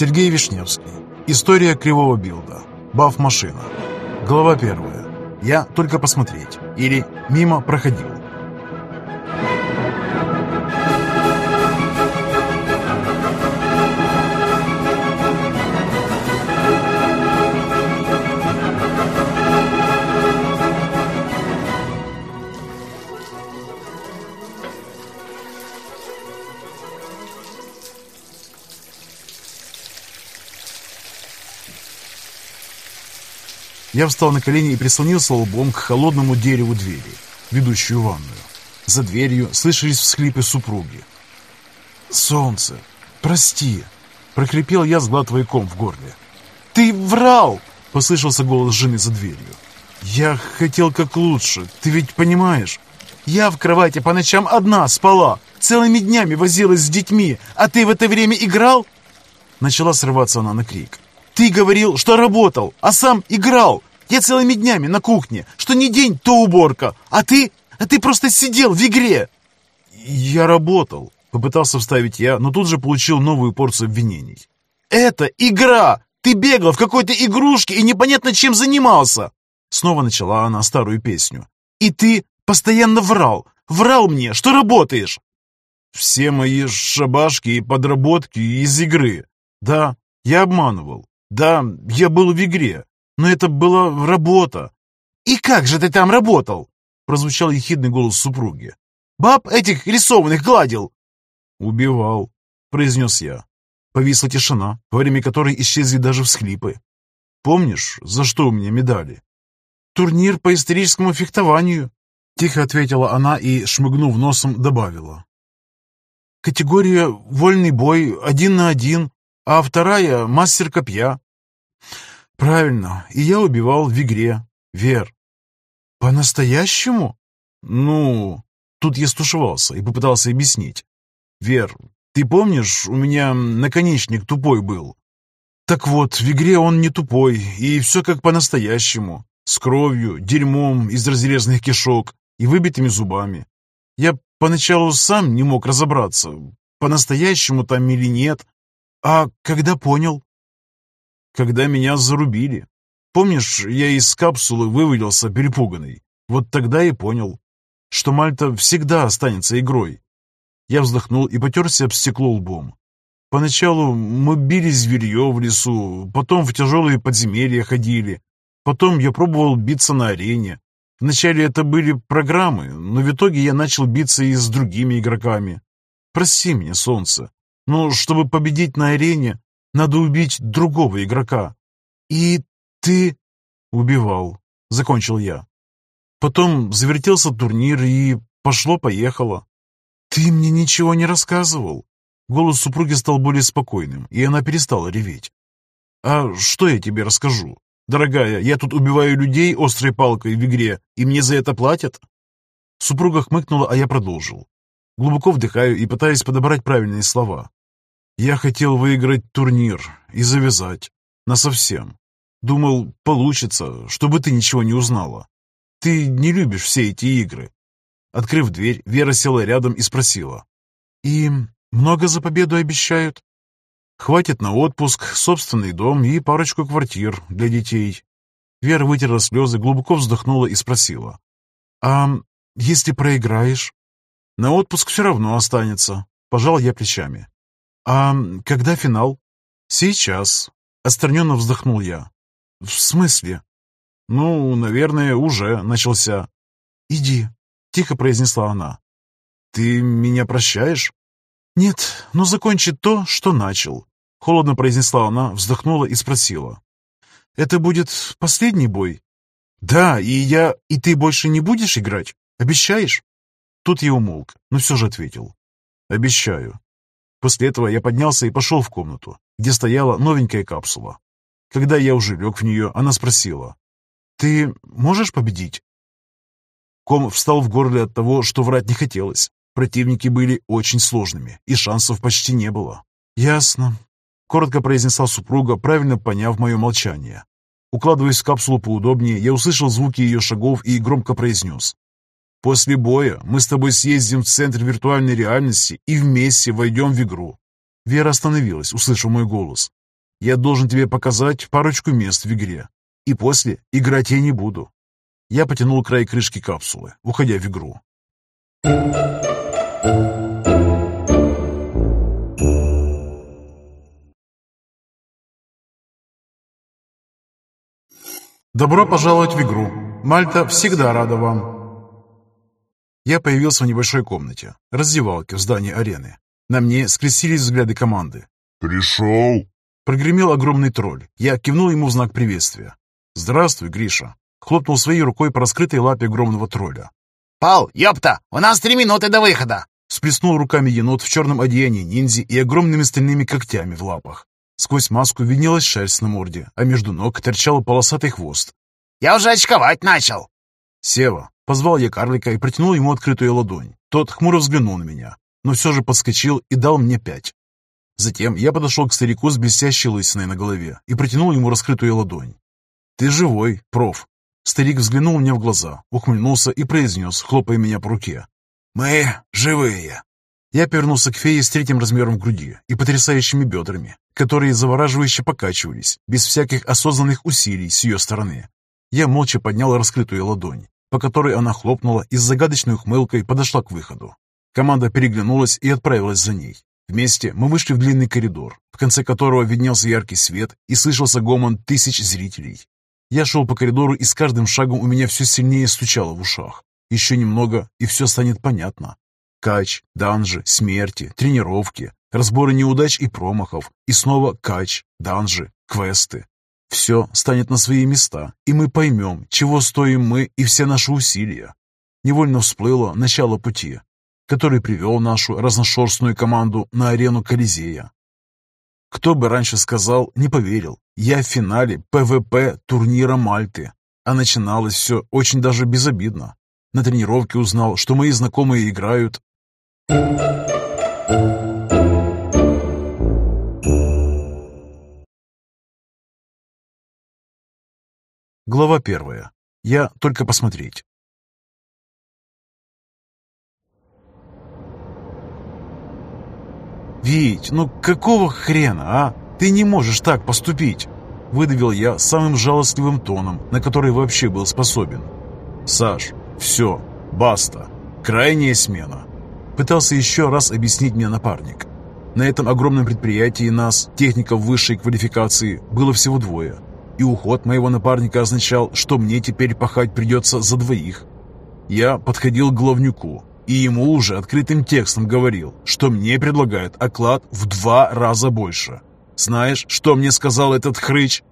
Сергей Вишневский. История кривого билда. Баф-машина. Глава первая. Я только посмотреть. Или мимо проходил. Я встал на колени и прислонился лбом к холодному дереву двери, ведущую ванную. За дверью слышались всхлипы супруги. «Солнце, прости!» — прокрепел я, сглатывая ком в горле. «Ты врал!» — послышался голос жены за дверью. «Я хотел как лучше, ты ведь понимаешь? Я в кровати по ночам одна спала, целыми днями возилась с детьми, а ты в это время играл?» Начала срываться она на крик. Ты говорил, что работал, а сам играл. Я целыми днями на кухне, что не день, то уборка. А ты, а ты просто сидел в игре. Я работал, попытался вставить я, но тут же получил новую порцию обвинений. Это игра! Ты бегал в какой-то игрушке и непонятно чем занимался. Снова начала она старую песню. И ты постоянно врал, врал мне, что работаешь. Все мои шабашки и подработки из игры. Да, я обманывал. Да, я был в игре, но это была работа. И как же ты там работал? Прозвучал ехидный голос супруги. Баб этих рисованных гладил. Убивал, произнес я. Повисла тишина, во время которой исчезли даже всхлипы. Помнишь, за что у меня медали? Турнир по историческому фехтованию, тихо ответила она и, шмыгнув носом, добавила. Категория «Вольный бой» один на один, а вторая — мастер копья. Правильно, и я убивал в игре, Вер. По-настоящему? Ну, тут я стушевался и попытался объяснить. Вер, ты помнишь, у меня наконечник тупой был? Так вот, в игре он не тупой, и все как по-настоящему. С кровью, дерьмом из разрезанных кишок и выбитыми зубами. Я поначалу сам не мог разобраться, по-настоящему там или нет, «А когда понял?» «Когда меня зарубили. Помнишь, я из капсулы вывалился перепуганный? Вот тогда и понял, что Мальта всегда останется игрой». Я вздохнул и потерся об стекло лбом. Поначалу мы били зверье в лесу, потом в тяжелые подземелья ходили, потом я пробовал биться на арене. Вначале это были программы, но в итоге я начал биться и с другими игроками. Прости меня, солнце, но чтобы победить на арене, надо убить другого игрока. И ты убивал, закончил я. Потом завертелся турнир и пошло-поехало. Ты мне ничего не рассказывал. Голос супруги стал более спокойным, и она перестала реветь. «А что я тебе расскажу? Дорогая, я тут убиваю людей острой палкой в игре, и мне за это платят?» Супруга хмыкнула, а я продолжил. Глубоко вдыхаю и пытаюсь подобрать правильные слова. Я хотел выиграть турнир и завязать. Насовсем. Думал, получится, чтобы ты ничего не узнала. Ты не любишь все эти игры. Открыв дверь, Вера села рядом и спросила. «И много за победу обещают?» «Хватит на отпуск, собственный дом и парочку квартир для детей». Вера вытерла слезы, глубоко вздохнула и спросила. «А если проиграешь?» «На отпуск все равно останется», — пожал я плечами. «А когда финал?» «Сейчас», — отстраненно вздохнул я. «В смысле?» «Ну, наверное, уже начался». «Иди», — тихо произнесла она. «Ты меня прощаешь?» «Нет, но закончи то, что начал», — холодно произнесла она, вздохнула и спросила. «Это будет последний бой?» «Да, и я... И ты больше не будешь играть? Обещаешь?» Тут я умолк, но все же ответил. «Обещаю». После этого я поднялся и пошел в комнату, где стояла новенькая капсула. Когда я уже лег в нее, она спросила, «Ты можешь победить?» Ком встал в горле от того, что врать не хотелось. Противники были очень сложными, и шансов почти не было. «Ясно», — коротко произнесла супруга, правильно поняв мое молчание. Укладываясь в капсулу поудобнее, я услышал звуки ее шагов и громко произнес. После боя мы с тобой съездим в центр виртуальной реальности и вместе войдем в игру». Вера остановилась, услышав мой голос. Я должен тебе показать парочку мест в игре. И после играть я не буду. Я потянул край крышки капсулы, уходя в игру. Добро пожаловать в игру. Мальта всегда рада вам. Я появился в небольшой комнате, раздевалке в здании арены. На мне скрестились взгляды команды. «Пришел!» Прогремел огромный тролль. Я кивнул ему в знак приветствия. «Здравствуй, Гриша!» Хлопнул своей рукой по раскрытой лапе огромного тролля. «Пал, ёпта, у нас три минуты до выхода!» Всплеснул руками енот в черном одеянии ниндзи и огромными стальными когтями в лапах. Сквозь маску виднелась шерсть на морде, а между ног торчал полосатый хвост. «Я уже очковать начал!» «Сева!» — позвал я карлика и протянул ему открытую ладонь. Тот хмуро взглянул на меня, но все же подскочил и дал мне пять. Затем я подошел к старику с блестящей лысиной на голове и протянул ему раскрытую ладонь. «Ты живой, проф!» Старик взглянул мне в глаза, ухмыльнулся и произнес, хлопая меня по руке. «Мы живые!» Я повернулся к фее с третьим размером груди и потрясающими бедрами, которые завораживающе покачивались, без всяких осознанных усилий с ее стороны. Я молча поднял раскрытую ладонь, по которой она хлопнула и с загадочной ухмылкой подошла к выходу. Команда переглянулась и отправилась за ней. Вместе мы вышли в длинный коридор, в конце которого виднелся яркий свет и слышался гомон тысяч зрителей. Я шел по коридору, и с каждым шагом у меня все сильнее стучало в ушах. Еще немного, и все станет понятно. Кач, данжи, смерти, тренировки, разборы неудач и промахов, и снова кач, данжи, квесты. Все станет на свои места, и мы поймем, чего стоим мы и все наши усилия. Невольно всплыло начало пути, который привел нашу разношерстную команду на арену Колизея. Кто бы раньше сказал, не поверил. Я в финале PvP турнира Мальты. А начиналось все очень даже безобидно. На тренировке узнал, что мои знакомые играют. Глава первая. Я только посмотреть. «Вить, ну какого хрена, а? Ты не можешь так поступить!» Выдавил я самым жалостливым тоном, на который вообще был способен. «Саш, все, баста, крайняя смена!» Пытался еще раз объяснить мне напарник. На этом огромном предприятии нас, техников высшей квалификации, было всего двое – и уход моего напарника означал, что мне теперь пахать придется за двоих. Я подходил к главнюку, и ему уже открытым текстом говорил, что мне предлагают оклад в два раза больше. Знаешь, что мне сказал этот хрыч?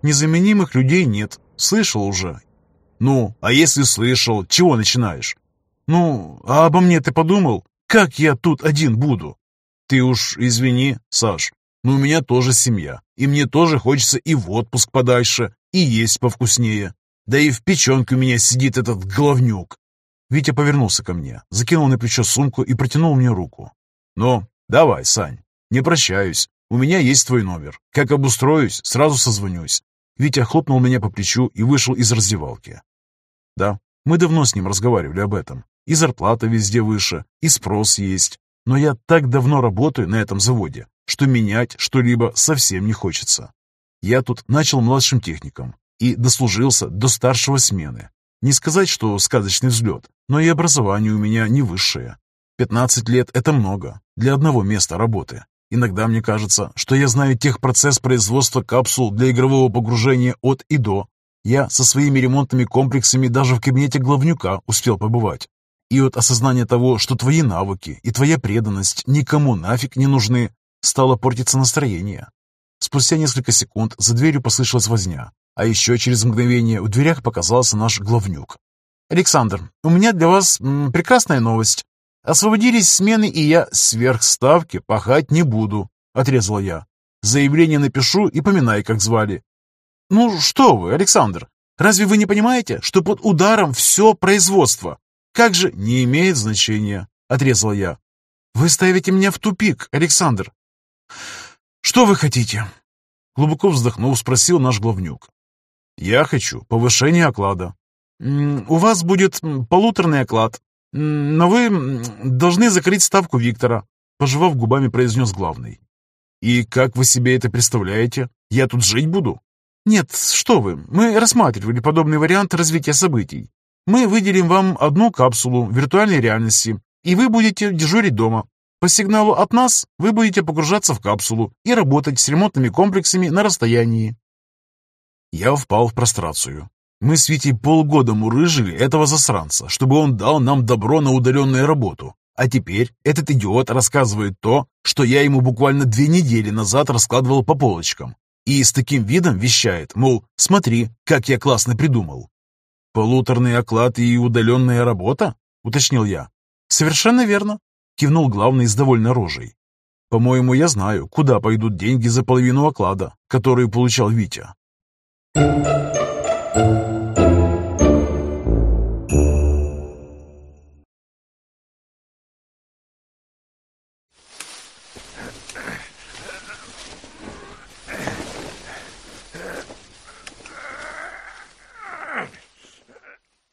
Незаменимых людей нет, слышал уже. Ну, а если слышал, чего начинаешь? Ну, а обо мне ты подумал? Как я тут один буду? Ты уж извини, Саш, но у меня тоже семья, и мне тоже хочется и в отпуск подальше, и есть повкуснее. Да и в печенке у меня сидит этот головнюк. Витя повернулся ко мне, закинул на плечо сумку и протянул мне руку. «Ну, давай, Сань, не прощаюсь. У меня есть твой номер. Как обустроюсь, сразу созвонюсь». Витя хлопнул меня по плечу и вышел из раздевалки. Да, мы давно с ним разговаривали об этом. И зарплата везде выше, и спрос есть. Но я так давно работаю на этом заводе, что менять что-либо совсем не хочется. Я тут начал младшим техником и дослужился до старшего смены. Не сказать, что сказочный взлет, но и образование у меня не высшее. 15 лет – это много для одного места работы. Иногда мне кажется, что я знаю техпроцесс производства капсул для игрового погружения от и до. Я со своими ремонтными комплексами даже в кабинете главнюка успел побывать. И от осознания того, что твои навыки и твоя преданность никому нафиг не нужны, Стало портиться настроение. Спустя несколько секунд за дверью послышалась возня, а еще через мгновение в дверях показался наш главнюк. «Александр, у меня для вас прекрасная новость. Освободились смены, и я сверхставки пахать не буду», — отрезал я. «Заявление напишу и поминай, как звали». «Ну что вы, Александр, разве вы не понимаете, что под ударом все производство? Как же не имеет значения», — отрезал я. «Вы ставите меня в тупик, Александр. «Что вы хотите?» Глубоко вздохнув, спросил наш главнюк. «Я хочу повышения оклада». «У вас будет полуторный оклад, но вы должны закрыть ставку Виктора», пожевав губами, произнес главный. И как вы себе это представляете? Я тут жить буду? Нет, что вы, мы рассматривали подобный вариант развития событий. Мы выделим вам одну капсулу виртуальной реальности, и вы будете дежурить дома. По сигналу от нас вы будете погружаться в капсулу и работать с ремонтными комплексами на расстоянии. Я впал в прострацию. Мы с Витей полгода мурыжили этого засранца, чтобы он дал нам добро на удаленную работу. А теперь этот идиот рассказывает то, что я ему буквально две недели назад раскладывал по полочкам. И с таким видом вещает, мол, смотри, как я классно придумал. «Полуторный оклад и удаленная работа?» — уточнил я. «Совершенно верно», — кивнул главный с довольной рожей. «По-моему, я знаю, куда пойдут деньги за половину оклада, который получал Витя».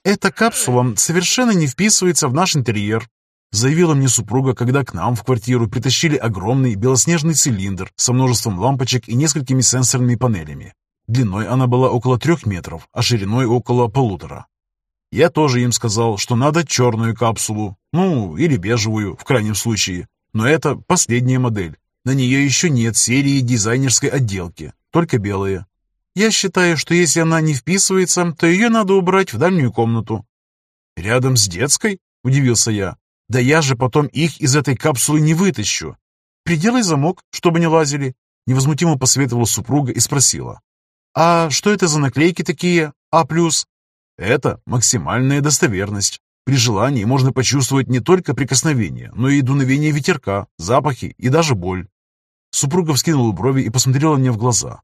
«Эта капсула совершенно не вписывается в наш интерьер», заявила мне супруга, когда к нам в квартиру притащили огромный белоснежный цилиндр со множеством лампочек и несколькими сенсорными панелями. Длиной она была около трех метров, а шириной около полутора. Я тоже им сказал, что надо черную капсулу, ну, или бежевую, в крайнем случае. Но это последняя модель. На нее еще нет серии дизайнерской отделки, только белые. Я считаю, что если она не вписывается, то ее надо убрать в дальнюю комнату». «Рядом с детской?» – удивился я. «Да я же потом их из этой капсулы не вытащу. Приделай замок, чтобы не лазили», – невозмутимо посоветовала супруга и спросила. «А что это за наклейки такие? А+,» «Это максимальная достоверность. При желании можно почувствовать не только прикосновение, но и дуновение ветерка, запахи и даже боль». Супруга вскинула брови и посмотрела мне в глаза.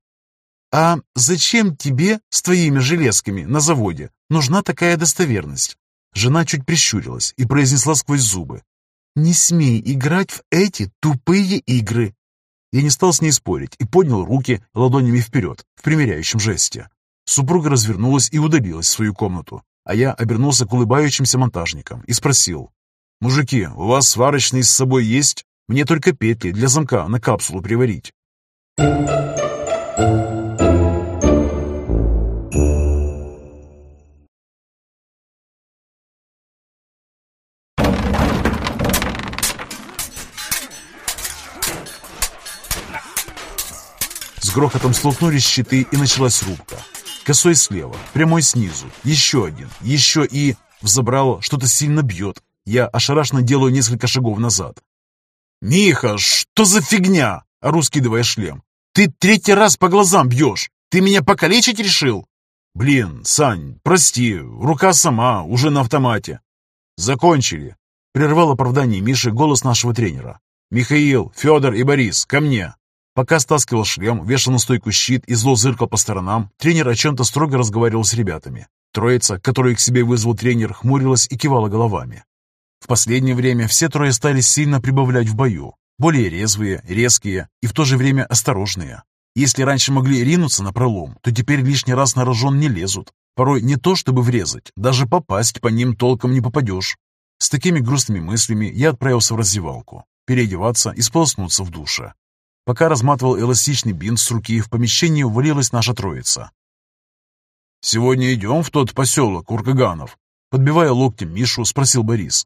«А зачем тебе с твоими железками на заводе нужна такая достоверность?» Жена чуть прищурилась и произнесла сквозь зубы. «Не смей играть в эти тупые игры!» Я не стал с ней спорить и поднял руки ладонями вперед в примиряющем жесте. Супруга развернулась и удалилась в свою комнату, а я обернулся к улыбающимся монтажникам и спросил. «Мужики, у вас сварочный с собой есть? Мне только петли для замка на капсулу приварить». Грохотом столкнулись щиты и началась рубка. Косой слева, прямой снизу, еще один, еще и... Взобрало, что-то сильно бьет. Я ошарашенно делаю несколько шагов назад. «Миха, что за фигня?» — ору, скидывая шлем. «Ты третий раз по глазам бьешь! Ты меня покалечить решил?» «Блин, Сань, прости, рука сама, уже на автомате». «Закончили», — прервал оправдание Миши голос нашего тренера. «Михаил, Федор и Борис, ко мне!» Пока стаскивал шлем, вешал на стойку щит и зло зыркал по сторонам, тренер о чем-то строго разговаривал с ребятами. Троица, которую к себе вызвал тренер, хмурилась и кивала головами. В последнее время все трое стали сильно прибавлять в бою. Более резвые, резкие и в то же время осторожные. Если раньше могли ринуться на пролом, то теперь лишний раз на рожон не лезут. Порой не то чтобы врезать, даже попасть по ним толком не попадешь. С такими грустными мыслями я отправился в раздевалку, переодеваться и сполоснуться в душе. Пока разматывал эластичный бинт с руки, в помещении увалилась наша троица. «Сегодня идем в тот поселок Уркаганов?» Подбивая локтем Мишу, спросил Борис.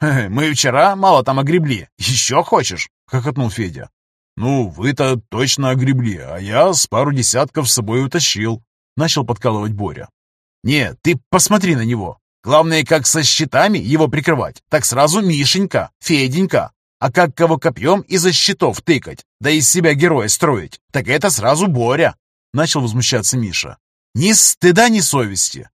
«Мы вчера мало там огребли. Еще хочешь?» — хохотнул Федя. «Ну, вы-то точно огребли, а я с пару десятков с собой утащил», — начал подкалывать Боря. «Не, ты посмотри на него. Главное, как со щитами его прикрывать, так сразу Мишенька, Феденька, а как кого копьем из-за щитов тыкать, да из себя героя строить, так это сразу Боря!» Начал возмущаться Миша. «Ни стыда, ни совести!»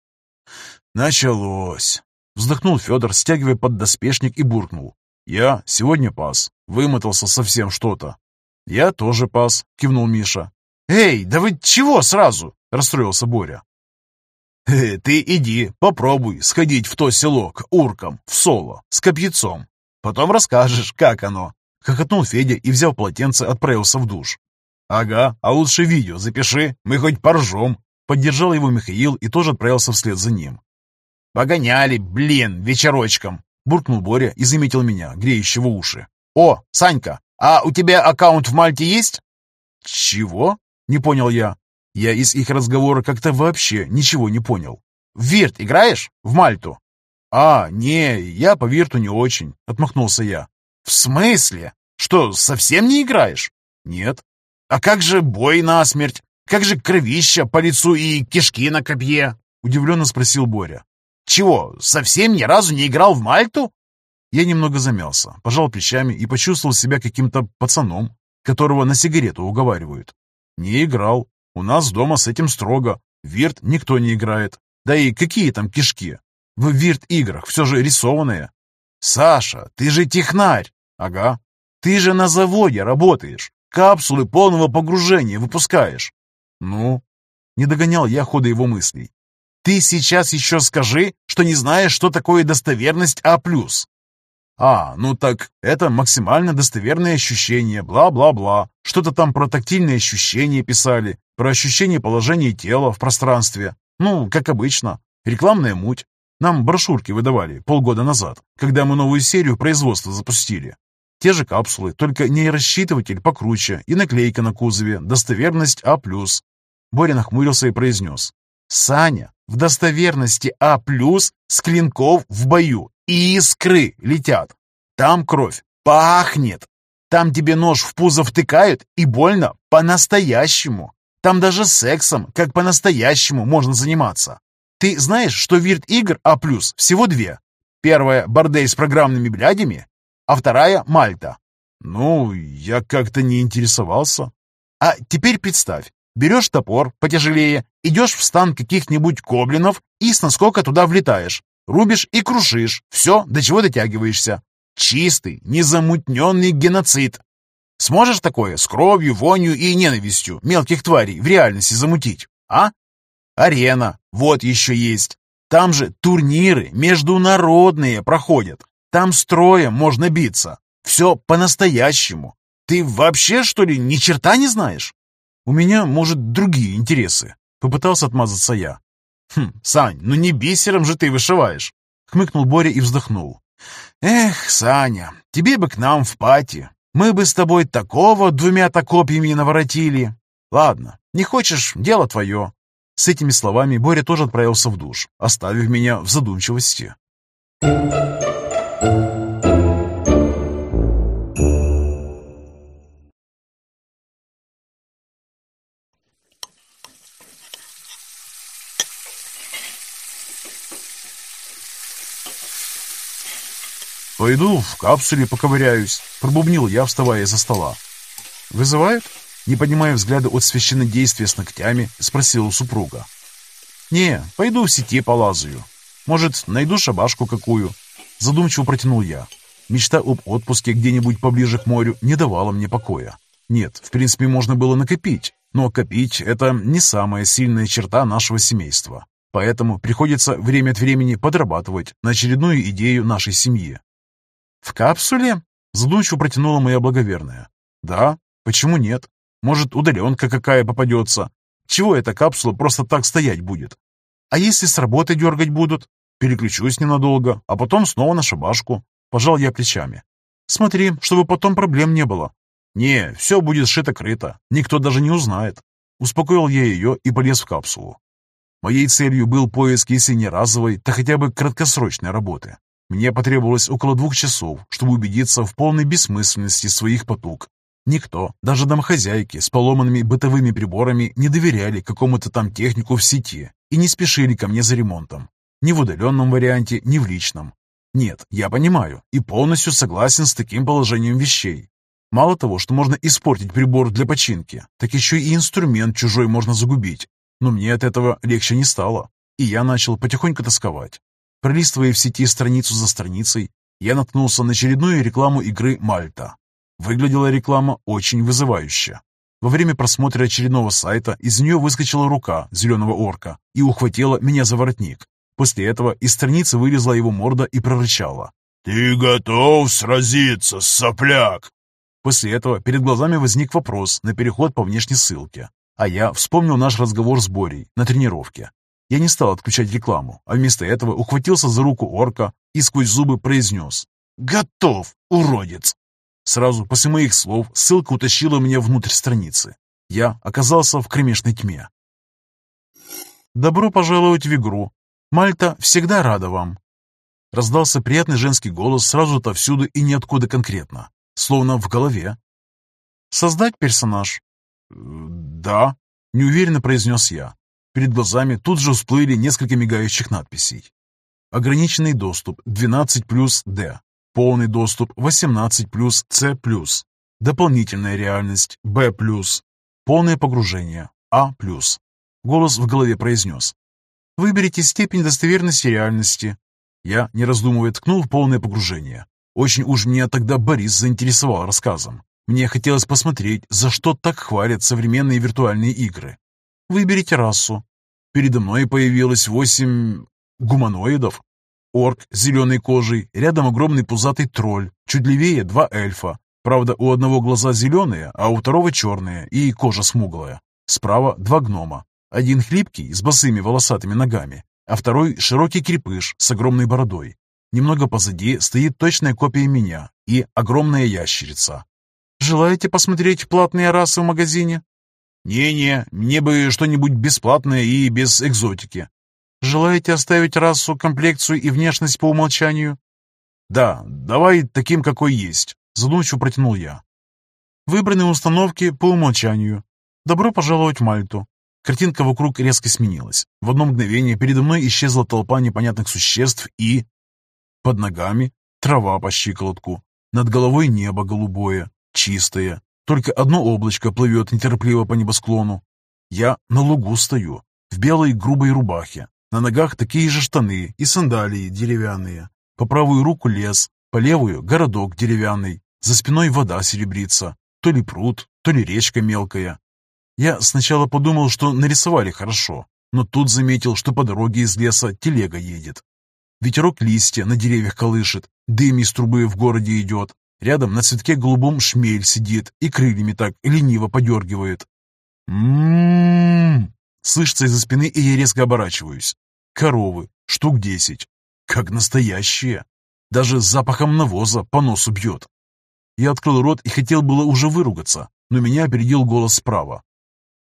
«Началось!» Вздохнул Федор, стягивая под доспешник и буркнул. «Я сегодня пас. Вымотался совсем что-то». «Я тоже пас», — кивнул Миша. «Эй, да вы чего сразу?» — расстроился Боря. «Э, «Ты иди, попробуй сходить в то село к уркам, в соло, с копьяцом. Потом расскажешь, как оно». Хохотнул Федя и, взяв полотенце, отправился в душ. «Ага, а лучше видео запиши, мы хоть поржем». Поддержал его Михаил и тоже отправился вслед за ним. «Погоняли, блин, вечерочком!» Буркнул Боря и заметил меня, греющего уши. «О, Санька, А у тебя аккаунт в Мальте есть?» «Чего?» — не понял я. Я из их разговора как-то вообще ничего не понял. «В Вирт играешь? В Мальту?» «А, не, я по Вирту не очень», — отмахнулся я. «В смысле? Что, совсем не играешь?» «Нет». «А как же бой насмерть? Как же кровища по лицу и кишки на копье?» — удивленно спросил Боря. «Чего, совсем ни разу не играл в Мальту?» Я немного замялся, пожал плечами и почувствовал себя каким-то пацаном, которого на сигарету уговаривают. Не играл. У нас дома с этим строго. Вирт никто не играет. Да и какие там кишки? В вирт-играх все же рисованные. Саша, ты же технарь. Ага. Ты же на заводе работаешь. Капсулы полного погружения выпускаешь. Ну? Не догонял я хода его мыслей. Ты сейчас еще скажи, что не знаешь, что такое достоверность А+. А, ну так это максимально достоверные ощущения, бла-бла-бла. Что-то там про тактильные ощущения писали, про ощущение положения тела в пространстве. Ну, как обычно, рекламная муть. Нам брошюрки выдавали полгода назад, когда мы новую серию производства запустили. Те же капсулы, только нейросчитыватель покруче и наклейка на кузове «Достоверность А+.» Боря нахмурился и произнес. «Саня, в достоверности А+, с клинков в бою искры летят. Там кровь пахнет. Там тебе нож в пузо втыкают и больно по-настоящему. Там даже сексом, как по-настоящему, можно заниматься. Ты знаешь, что вирт игр А+, всего две. Первая – бордель с программными блядями, а вторая – Мальта. Ну, я как-то не интересовался. А теперь представь, берешь топор потяжелее, идешь в стан каких-нибудь гоблинов и с наскока туда влетаешь. Рубишь и крушишь. Все, до чего дотягиваешься. Чистый, незамутненный геноцид. Сможешь такое с кровью, вонью и ненавистью мелких тварей в реальности замутить, а? Арена, вот еще есть. Там же турниры международные проходят. Там строем можно биться. Все по-настоящему. Ты вообще, что ли, ни черта не знаешь? У меня, может, другие интересы. Попытался отмазаться я. «Хм, Сань, ну не бисером же ты вышиваешь!» Хмыкнул Боря и вздохнул. «Эх, Саня, тебе бы к нам в пати. Мы бы с тобой такого двумя-то копьями наворотили. Ладно, не хочешь, дело твое». С этими словами Боря тоже отправился в душ, оставив меня в задумчивости. «Пойду в капсуле поковыряюсь», — пробубнил я, вставая за стола. «Вызывают?» — не поднимая взгляда от священнодействия с ногтями, спросила супруга. «Не, пойду в сети полазаю. Может, найду шабашку какую?» Задумчиво протянул я. Мечта об отпуске где-нибудь поближе к морю не давала мне покоя. Нет, в принципе, можно было накопить, но копить — это не самая сильная черта нашего семейства. Поэтому приходится время от времени подрабатывать на очередную идею нашей семьи. «В капсуле?» — задумчиво протянула моя благоверная. «Да, почему нет? Может, удаленка какая попадется? Чего эта капсула просто так стоять будет? А если с работы дергать будут? Переключусь ненадолго, а потом снова на шабашку». Пожал я плечами. «Смотри, чтобы потом проблем не было». «Не, все будет шито-крыто, никто даже не узнает». Успокоил я ее и полез в капсулу. Моей целью был поиск, если не разовой, то хотя бы краткосрочной работы. Мне потребовалось около двух часов, чтобы убедиться в полной бессмысленности своих потуг. Никто, даже домохозяйки с поломанными бытовыми приборами не доверяли какому-то там технику в сети и не спешили ко мне за ремонтом. Ни в удаленном варианте, ни в личном. Нет, я понимаю и полностью согласен с таким положением вещей. Мало того, что можно испортить прибор для починки, так еще и инструмент чужой можно загубить. Но мне от этого легче не стало, и я начал потихоньку тосковать. Пролистывая в сети страницу за страницей, я наткнулся на очередную рекламу игры «Мальта». Выглядела реклама очень вызывающе. Во время просмотра очередного сайта из нее выскочила рука зеленого орка и ухватила меня за воротник. После этого из страницы вылезла его морда и прорычала. «Ты готов сразиться, сопляк?» После этого перед глазами возник вопрос на переход по внешней ссылке, а я вспомнил наш разговор с Борей на тренировке. Я не стал отключать рекламу, а вместо этого ухватился за руку орка и сквозь зубы произнес «Готов, уродец!» Сразу после моих слов ссылка утащила меня внутрь страницы. Я оказался в кромешной тьме. «Добро пожаловать в игру. Мальта всегда рада вам». Раздался приятный женский голос сразу отовсюду и ниоткуда конкретно, словно в голове. «Создать персонаж?» «Да», — неуверенно произнес я. Перед глазами тут же всплыли несколько мигающих надписей. Ограниченный доступ 12 плюс D. Полный доступ 18 плюс C. Дополнительная реальность B. Полное погружение А. Голос в голове произнес. Выберите степень достоверности реальности. Я, не раздумывая, ткнул в полное погружение. Очень уж меня тогда Борис заинтересовал рассказом. Мне хотелось посмотреть, за что так хвалят современные виртуальные игры. Выберите расу. Передо мной появилось восемь гуманоидов. Орк с зеленой кожей, рядом огромный пузатый тролль, чуть левее два эльфа. Правда, у одного глаза зеленые, а у второго черные и кожа смуглая. Справа два гнома. Один хлипкий, с босыми волосатыми ногами, а второй широкий крепыш с огромной бородой. Немного позади стоит точная копия меня и огромная ящерица. «Желаете посмотреть платные расы в магазине?» «Не-не, мне бы что-нибудь бесплатное и без экзотики». «Желаете оставить расу, комплекцию и внешность по умолчанию?» «Да, давай таким, какой есть», — задумчиво протянул я. «Выбранные установки по умолчанию. Добро пожаловать в Мальту». Картинка вокруг резко сменилась. В одно мгновение передо мной исчезла толпа непонятных существ и... Под ногами трава по щиколотку, над головой небо голубое, чистое, только одно облачко плывет неторопливо по небосклону. Я на лугу стою, в белой грубой рубахе. На ногах такие же штаны и сандалии деревянные. По правую руку лес, по левую городок деревянный. За спиной вода серебрится. То ли пруд, то ли речка мелкая. Я сначала подумал, что нарисовали хорошо, но тут заметил, что по дороге из леса телега едет. Ветерок листья на деревьях колышет, дым из трубы в городе идет, Рядом на цветке голубом шмель сидит и крыльями так лениво подергивает. «М-м-м!» Слышится из-за спины, и я резко оборачиваюсь. Коровы, штук десять. Как настоящие. Даже запахом навоза по носу бьет. Я открыл рот и хотел было уже выругаться, но меня опередил голос справа.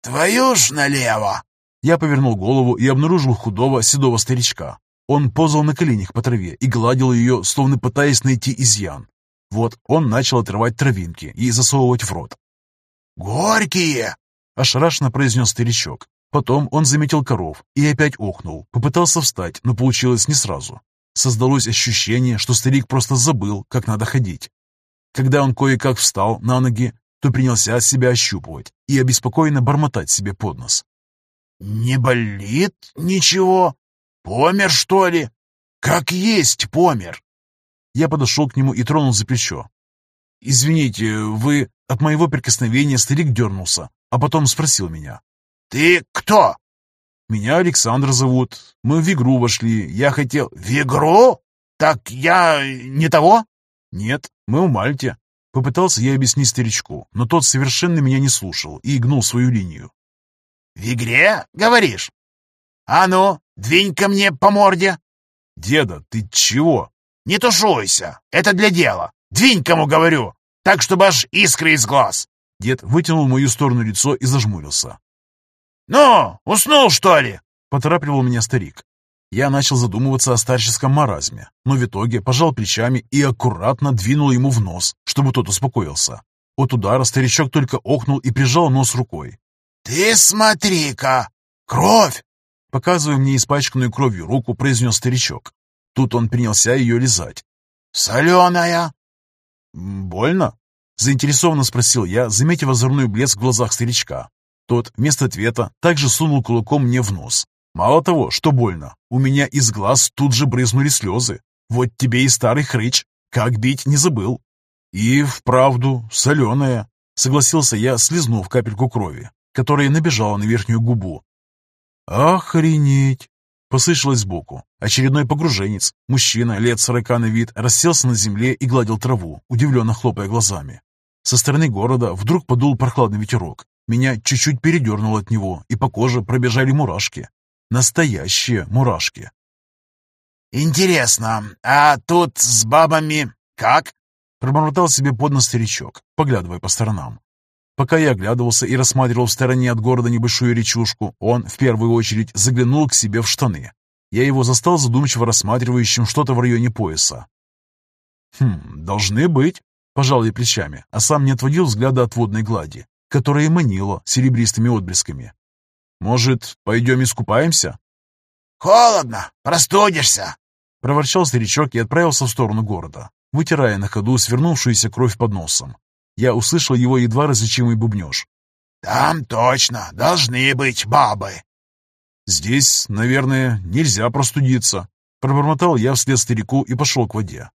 «Твою ж налево!» Я повернул голову и обнаружил худого седого старичка. Он ползал на коленях по траве и гладил ее, словно пытаясь найти изъян. Вот он начал отрывать травинки и засовывать в рот. «Горькие!» – ошарашенно произнес старичок. Потом он заметил коров и опять охнул. Попытался встать, но получилось не сразу. Создалось ощущение, что старик просто забыл, как надо ходить. Когда он кое-как встал на ноги, то принялся себя ощупывать и обеспокоенно бормотать себе под нос. «Не болит ничего? Помер, что ли? Как есть помер!» Я подошел к нему и тронул за плечо. «Извините, вы...» От моего прикосновения старик дернулся, а потом спросил меня. «Ты кто?» «Меня Александр зовут. Мы в игру вошли. Я хотел...» «В игру? Так я не того?» «Нет, мы в Мальте». Попытался я объяснить старичку, но тот совершенно меня не слушал и гнул свою линию. «В игре, говоришь? А ну, двинь ко мне по морде!» «Деда, ты чего?» «Не тушуйся! Это для дела! Двинь, кому говорю! Так, чтобы аж искры из глаз!» Дед вытянул в мою сторону лицо и зажмурился. «Ну, уснул, что ли?» — поторапливал меня старик. Я начал задумываться о старческом маразме, но в итоге пожал плечами и аккуратно двинул ему в нос, чтобы тот успокоился. От удара старичок только охнул и прижал нос рукой. «Ты смотри-ка! Кровь!» Показывая мне испачканную кровью руку, произнес старичок. Тут он принялся ее лизать. «Соленая!» «Больно?» — заинтересованно спросил я, заметив озорной блеск в глазах старичка. Тот вместо ответа также сунул кулаком мне в нос. Мало того, что больно, у меня из глаз тут же брызнули слезы. Вот тебе и старый хрыч, как бить не забыл. И вправду соленая, согласился я, слезнув капельку крови, которая набежала на верхнюю губу. «Охренеть!» Послышалось сбоку. Очередной погруженец. Мужчина, лет сорока на вид, расселся на земле и гладил траву, удивленно хлопая глазами. Со стороны города вдруг подул прохладный ветерок. Меня чуть-чуть передернуло от него, и по коже пробежали мурашки. Настоящие мурашки. «Интересно, а тут с бабами как?» Пробормотал себе под нос старичок, поглядывая по сторонам. Пока я оглядывался и рассматривал в стороне от города небольшую речушку, он в первую очередь заглянул к себе в штаны. Я его застал задумчиво рассматривающим что-то в районе пояса. «Хм, должны быть», — пожал я плечами, а сам не отводил взгляда от водной глади, которая манила серебристыми отблесками. «Может, пойдем искупаемся?» «Холодно, простудишься!» — проворчал старичок и отправился в сторону города, вытирая на ходу свернувшуюся кровь под носом. Я услышал его едва различимый бубнеж. «Там точно должны быть бабы!» «Здесь, наверное, нельзя простудиться», — пробормотал я вслед старику и пошел к воде.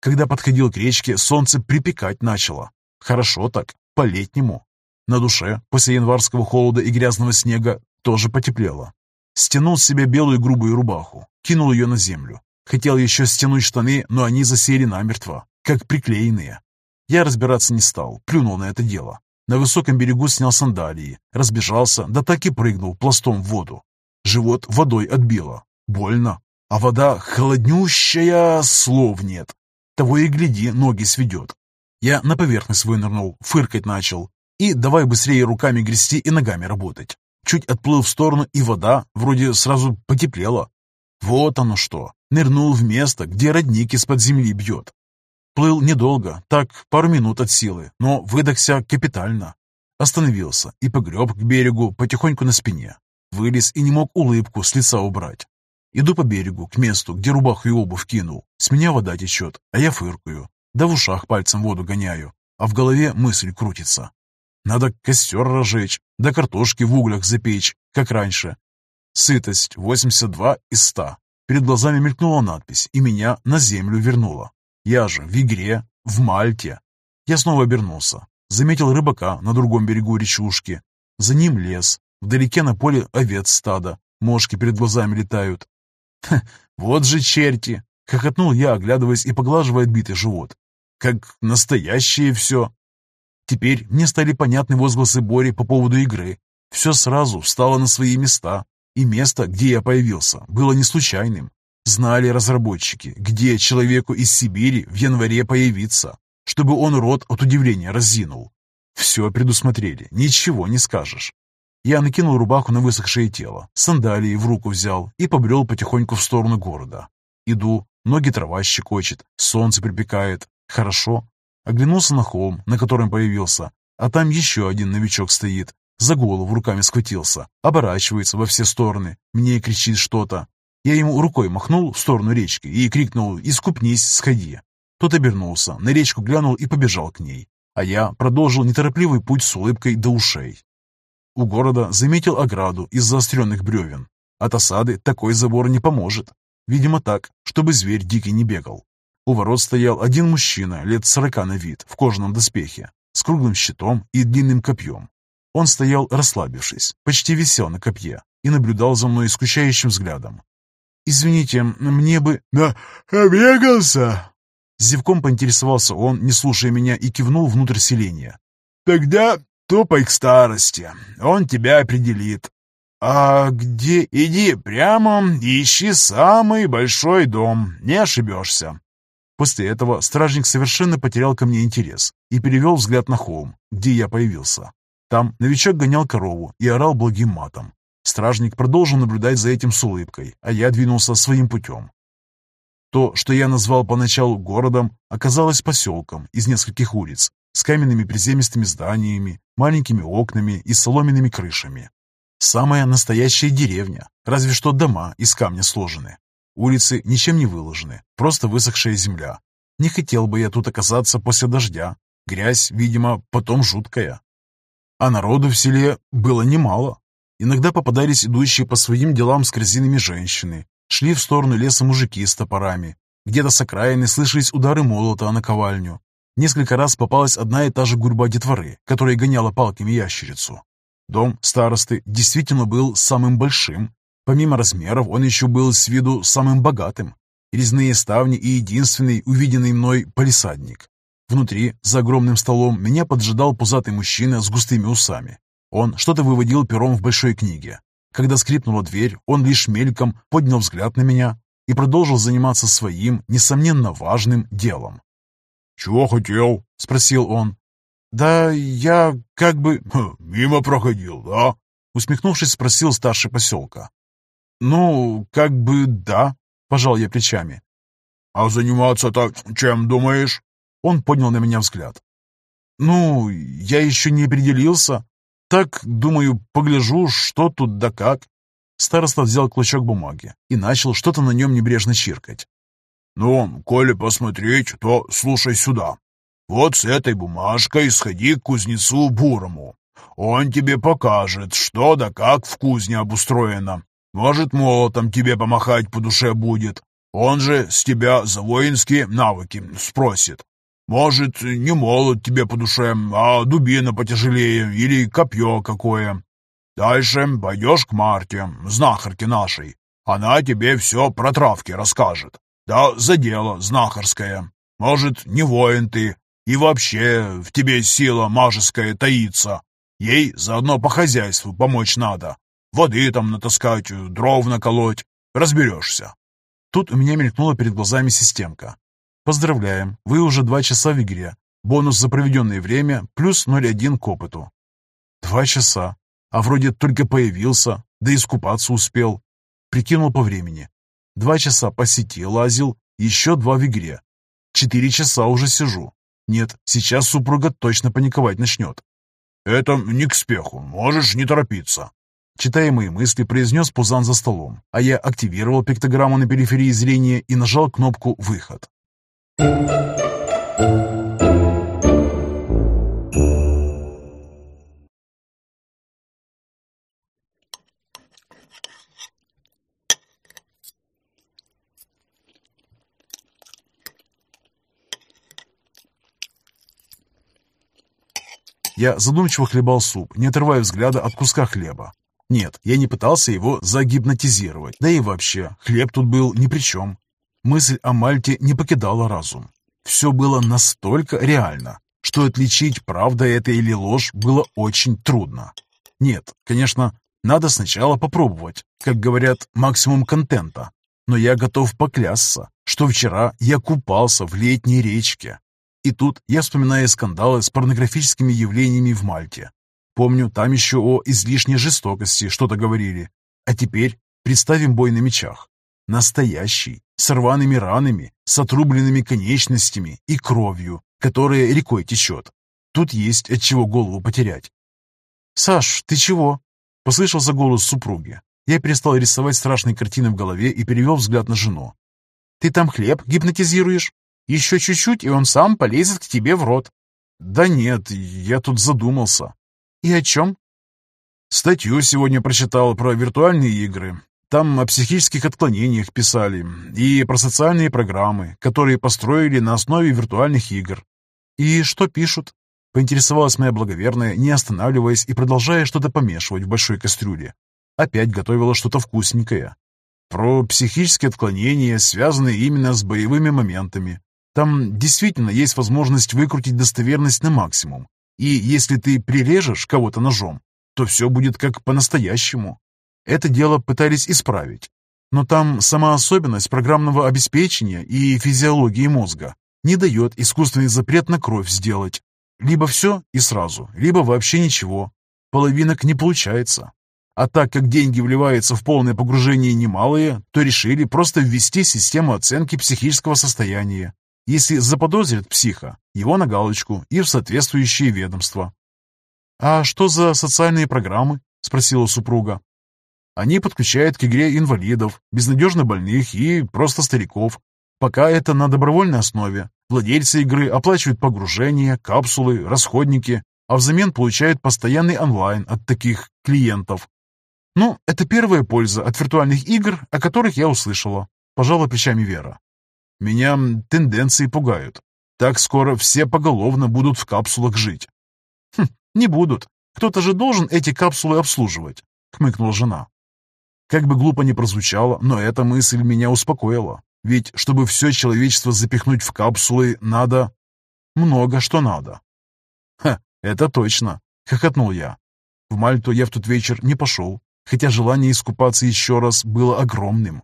Когда подходил к речке, солнце припекать начало. Хорошо так, по-летнему. На душе, после январского холода и грязного снега, тоже потеплело. Стянул с себя белую грубую рубаху, кинул ее на землю. Хотел еще стянуть штаны, но они засели намертво, как приклеенные. Я разбираться не стал, плюнул на это дело. На высоком берегу снял сандалии, разбежался, да так и прыгнул пластом в воду. Живот водой отбило. Больно. А вода холоднющая, слов нет. Того и гляди, ноги сведет. Я на поверхность вынырнул, фыркать начал. И давай быстрее руками грести и ногами работать. Чуть отплыл в сторону, и вода вроде сразу потеплела. Вот оно что. Нырнул в место, где родник из-под земли бьет. Плыл недолго, так, пару минут от силы, но выдохся капитально. Остановился и погреб к берегу потихоньку на спине. Вылез и не мог улыбку с лица убрать. Иду по берегу, к месту, где рубаху и обувь кинул. С меня вода течет, а я фыркаю. Да в ушах пальцем воду гоняю, а в голове мысль крутится. Надо костер разжечь, да картошки в углях запечь, как раньше. Сытость 82 из 100. Перед глазами мелькнула надпись, и меня на землю вернула. Я же в игре, в Мальте. Я снова обернулся. Заметил рыбака на другом берегу речушки. За ним лес, Вдалеке на поле овец стадо, мошки перед глазами летают. Вот же черти! Хохотнул я, оглядываясь и поглаживая отбитый живот. Как настоящее все. Теперь мне стали понятны возгласы Бори по поводу игры. Все сразу встало на свои места. И место, где я появился, было не случайным. Знали разработчики, где человеку из Сибири в январе появиться, чтобы он рот от удивления разинул. Все предусмотрели, ничего не скажешь. Я накинул рубаху на высохшее тело, сандалии в руку взял и побрел потихоньку в сторону города. Иду, ноги трава щекочет, солнце припекает. Хорошо. Оглянулся на холм, на котором появился, а там еще один новичок стоит. За голову руками схватился, оборачивается во все стороны, мне кричит что-то. Я ему рукой махнул в сторону речки и крикнул «Искупнись, сходи!». Тот обернулся, на речку глянул и побежал к ней. А я продолжил неторопливый путь с улыбкой до ушей. У города заметил ограду из заостренных бревен. От осады такой забор не поможет. Видимо так, чтобы зверь дикий не бегал. У ворот стоял один мужчина, лет сорока на вид, в кожаном доспехе, с круглым щитом и длинным копьем. Он стоял расслабившись, почти висел на копье и наблюдал за мной скучающим взглядом. «Извините, мне бы...» «Да, обегался!» Зевком поинтересовался он, не слушая меня, и кивнул внутрь селения. «Тогда Тупой к старости. Он тебя определит. А где? Иди прямо ищи самый большой дом. Не ошибешься. После этого стражник совершенно потерял ко мне интерес и перевел взгляд на холм, где я появился. Там новичок гонял корову и орал благим матом. Стражник продолжил наблюдать за этим с улыбкой, а я двинулся своим путем. То, что я назвал поначалу городом, оказалось поселком из нескольких улиц, с каменными приземистыми зданиями, маленькими окнами и соломенными крышами. Самая настоящая деревня, разве что дома из камня сложены. Улицы ничем не выложены, просто высохшая земля. Не хотел бы я тут оказаться после дождя. Грязь, видимо, потом жуткая. А народу в селе было немало. Иногда попадались идущие по своим делам с корзинами женщины, шли в сторону леса мужики с топорами. Где-то с окраины слышались удары молота на ковальню, Несколько раз попалась одна и та же гурьба детворы, которая гоняла палками ящерицу. Дом старосты действительно был самым большим. Помимо размеров, он еще был с виду самым богатым. Резные ставни и единственный увиденный мной палисадник. Внутри, за огромным столом, меня поджидал пузатый мужчина с густыми усами. Он что-то выводил пером в большой книге. Когда скрипнула дверь, он лишь мельком поднял взгляд на меня и продолжил заниматься своим, несомненно важным делом. «Чего хотел?» — спросил он. «Да я как бы...» хм, «Мимо проходил, да?» — усмехнувшись, спросил старший поселка. «Ну, как бы да», — пожал я плечами. «А заниматься-то чем думаешь?» Он поднял на меня взгляд. «Ну, я еще не определился. Так, думаю, погляжу, что тут да как». Староста взял клочок бумаги и начал что-то на нем небрежно чиркать. «Ну, коли посмотреть, то слушай сюда. Вот с этой бумажкой сходи к кузнецу Бурому. Он тебе покажет, что да как в кузне обустроено. Может, молотом тебе помахать по душе будет. Он же с тебя за воинские навыки спросит. Может, не молот тебе по душе, а дубина потяжелее или копье какое. Дальше пойдешь к Марте, знахарке нашей. Она тебе все про травки расскажет. Да за дело знахарское. Может, не воин ты, и вообще в тебе сила мажеская таится. Ей заодно по хозяйству помочь надо. Воды там натаскать, дров наколоть. Разберешься. Тут у меня мелькнула перед глазами системка. Поздравляем, вы уже два часа в игре. Бонус за проведенное время плюс 0,1 к опыту. Два часа. А вроде только появился, да искупаться успел. Прикинул по времени. Два часа по сети лазил, еще два в игре. Четыре часа уже сижу. Нет, сейчас супруга точно паниковать начнет. «Это не к спеху, можешь не торопиться», Читая мои мысли, произнес Пузан за столом, а я активировал пиктограмму на периферии зрения и нажал кнопку «Выход». Я задумчиво хлебал суп, не отрывая взгляда от куска хлеба. Нет, я не пытался его загипнотизировать, да и вообще, хлеб тут был ни при чем. Мысль о Мальте не покидала разум. Все было настолько реально, что отличить, правда это или ложь, было очень трудно. Нет, конечно, надо сначала попробовать, как говорят, максимум контента. Но я готов поклясться, что вчера я купался в летней речке. И тут я вспоминаю скандалы с порнографическими явлениями в Мальте. Помню, там еще о излишней жестокости что-то говорили. А теперь представим бой на мечах. Настоящий, с рваными ранами, с отрубленными конечностями и кровью, которая рекой течет. Тут есть от чего голову потерять. «Саш, ты чего?» — послышался голос супруги. Я перестал рисовать страшные картины в голове и перевел взгляд на жену. «Ты там хлеб гипнотизируешь? Еще чуть-чуть, и он сам полезет к тебе в рот». «Да нет, я тут задумался». «И о чем?» «Статью сегодня прочитал про виртуальные игры. Там о психических отклонениях писали и про социальные программы, которые построили на основе виртуальных игр. И что пишут? Поинтересовалась моя благоверная, не останавливаясь и продолжая что-то помешивать в большой кастрюле. Опять готовила что-то вкусненькое. Про психические отклонения, связанные именно с боевыми моментами. Там действительно есть возможность выкрутить достоверность на максимум. И если ты прирежешь кого-то ножом, то все будет как по-настоящему. Это дело пытались исправить. Но там сама особенность программного обеспечения и физиологии мозга не дает искусственный запрет на кровь сделать. Либо все и сразу, либо вообще ничего. Половинок не получается. А так как деньги вливаются в полное погружение немалые, то решили просто ввести систему оценки психического состояния. Если заподозрят психа, его на галочку и в соответствующие ведомства. «А что за социальные программы?» – спросила супруга. Они подключают к игре инвалидов, безнадежно больных и просто стариков. Пока это на добровольной основе. Владельцы игры оплачивают погружение, капсулы, расходники, а взамен получают постоянный онлайн от таких клиентов. Ну, это первая польза от виртуальных игр, о которых я услышала. Пожала плечами Вера. Меня тенденции пугают. Так скоро все поголовно будут в капсулах жить. Хм, не будут. Кто-то же должен эти капсулы обслуживать, хмыкнула жена. Как бы глупо ни прозвучало, но эта мысль меня успокоила. Ведь, чтобы все человечество запихнуть в капсулы, надо... Много что надо. Ха, это точно, хохотнул я. В Мальту я в тот вечер не пошел, хотя желание искупаться еще раз было огромным.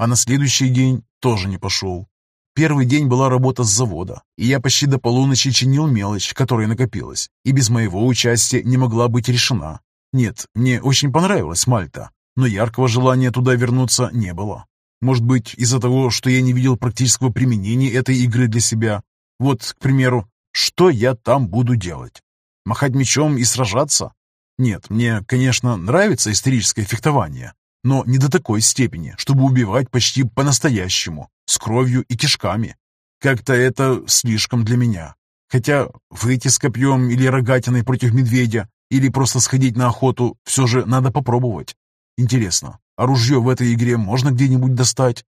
А на следующий день тоже не пошел. Первый день была работа с завода, и я почти до полуночи чинил мелочь, которая накопилась, и без моего участия не могла быть решена. Нет, мне очень понравилась Мальта, но яркого желания туда вернуться не было. Может быть, из-за того, что я не видел практического применения этой игры для себя. Вот, к примеру, что я там буду делать? Махать мечом и сражаться? Нет, мне, конечно, нравится историческое фехтование, но не до такой степени, чтобы убивать почти по-настоящему, с кровью и кишками. Как-то это слишком для меня. Хотя выйти с копьем или рогатиной против медведя, или просто сходить на охоту, все же надо попробовать. Интересно, а ружье в этой игре можно где-нибудь достать?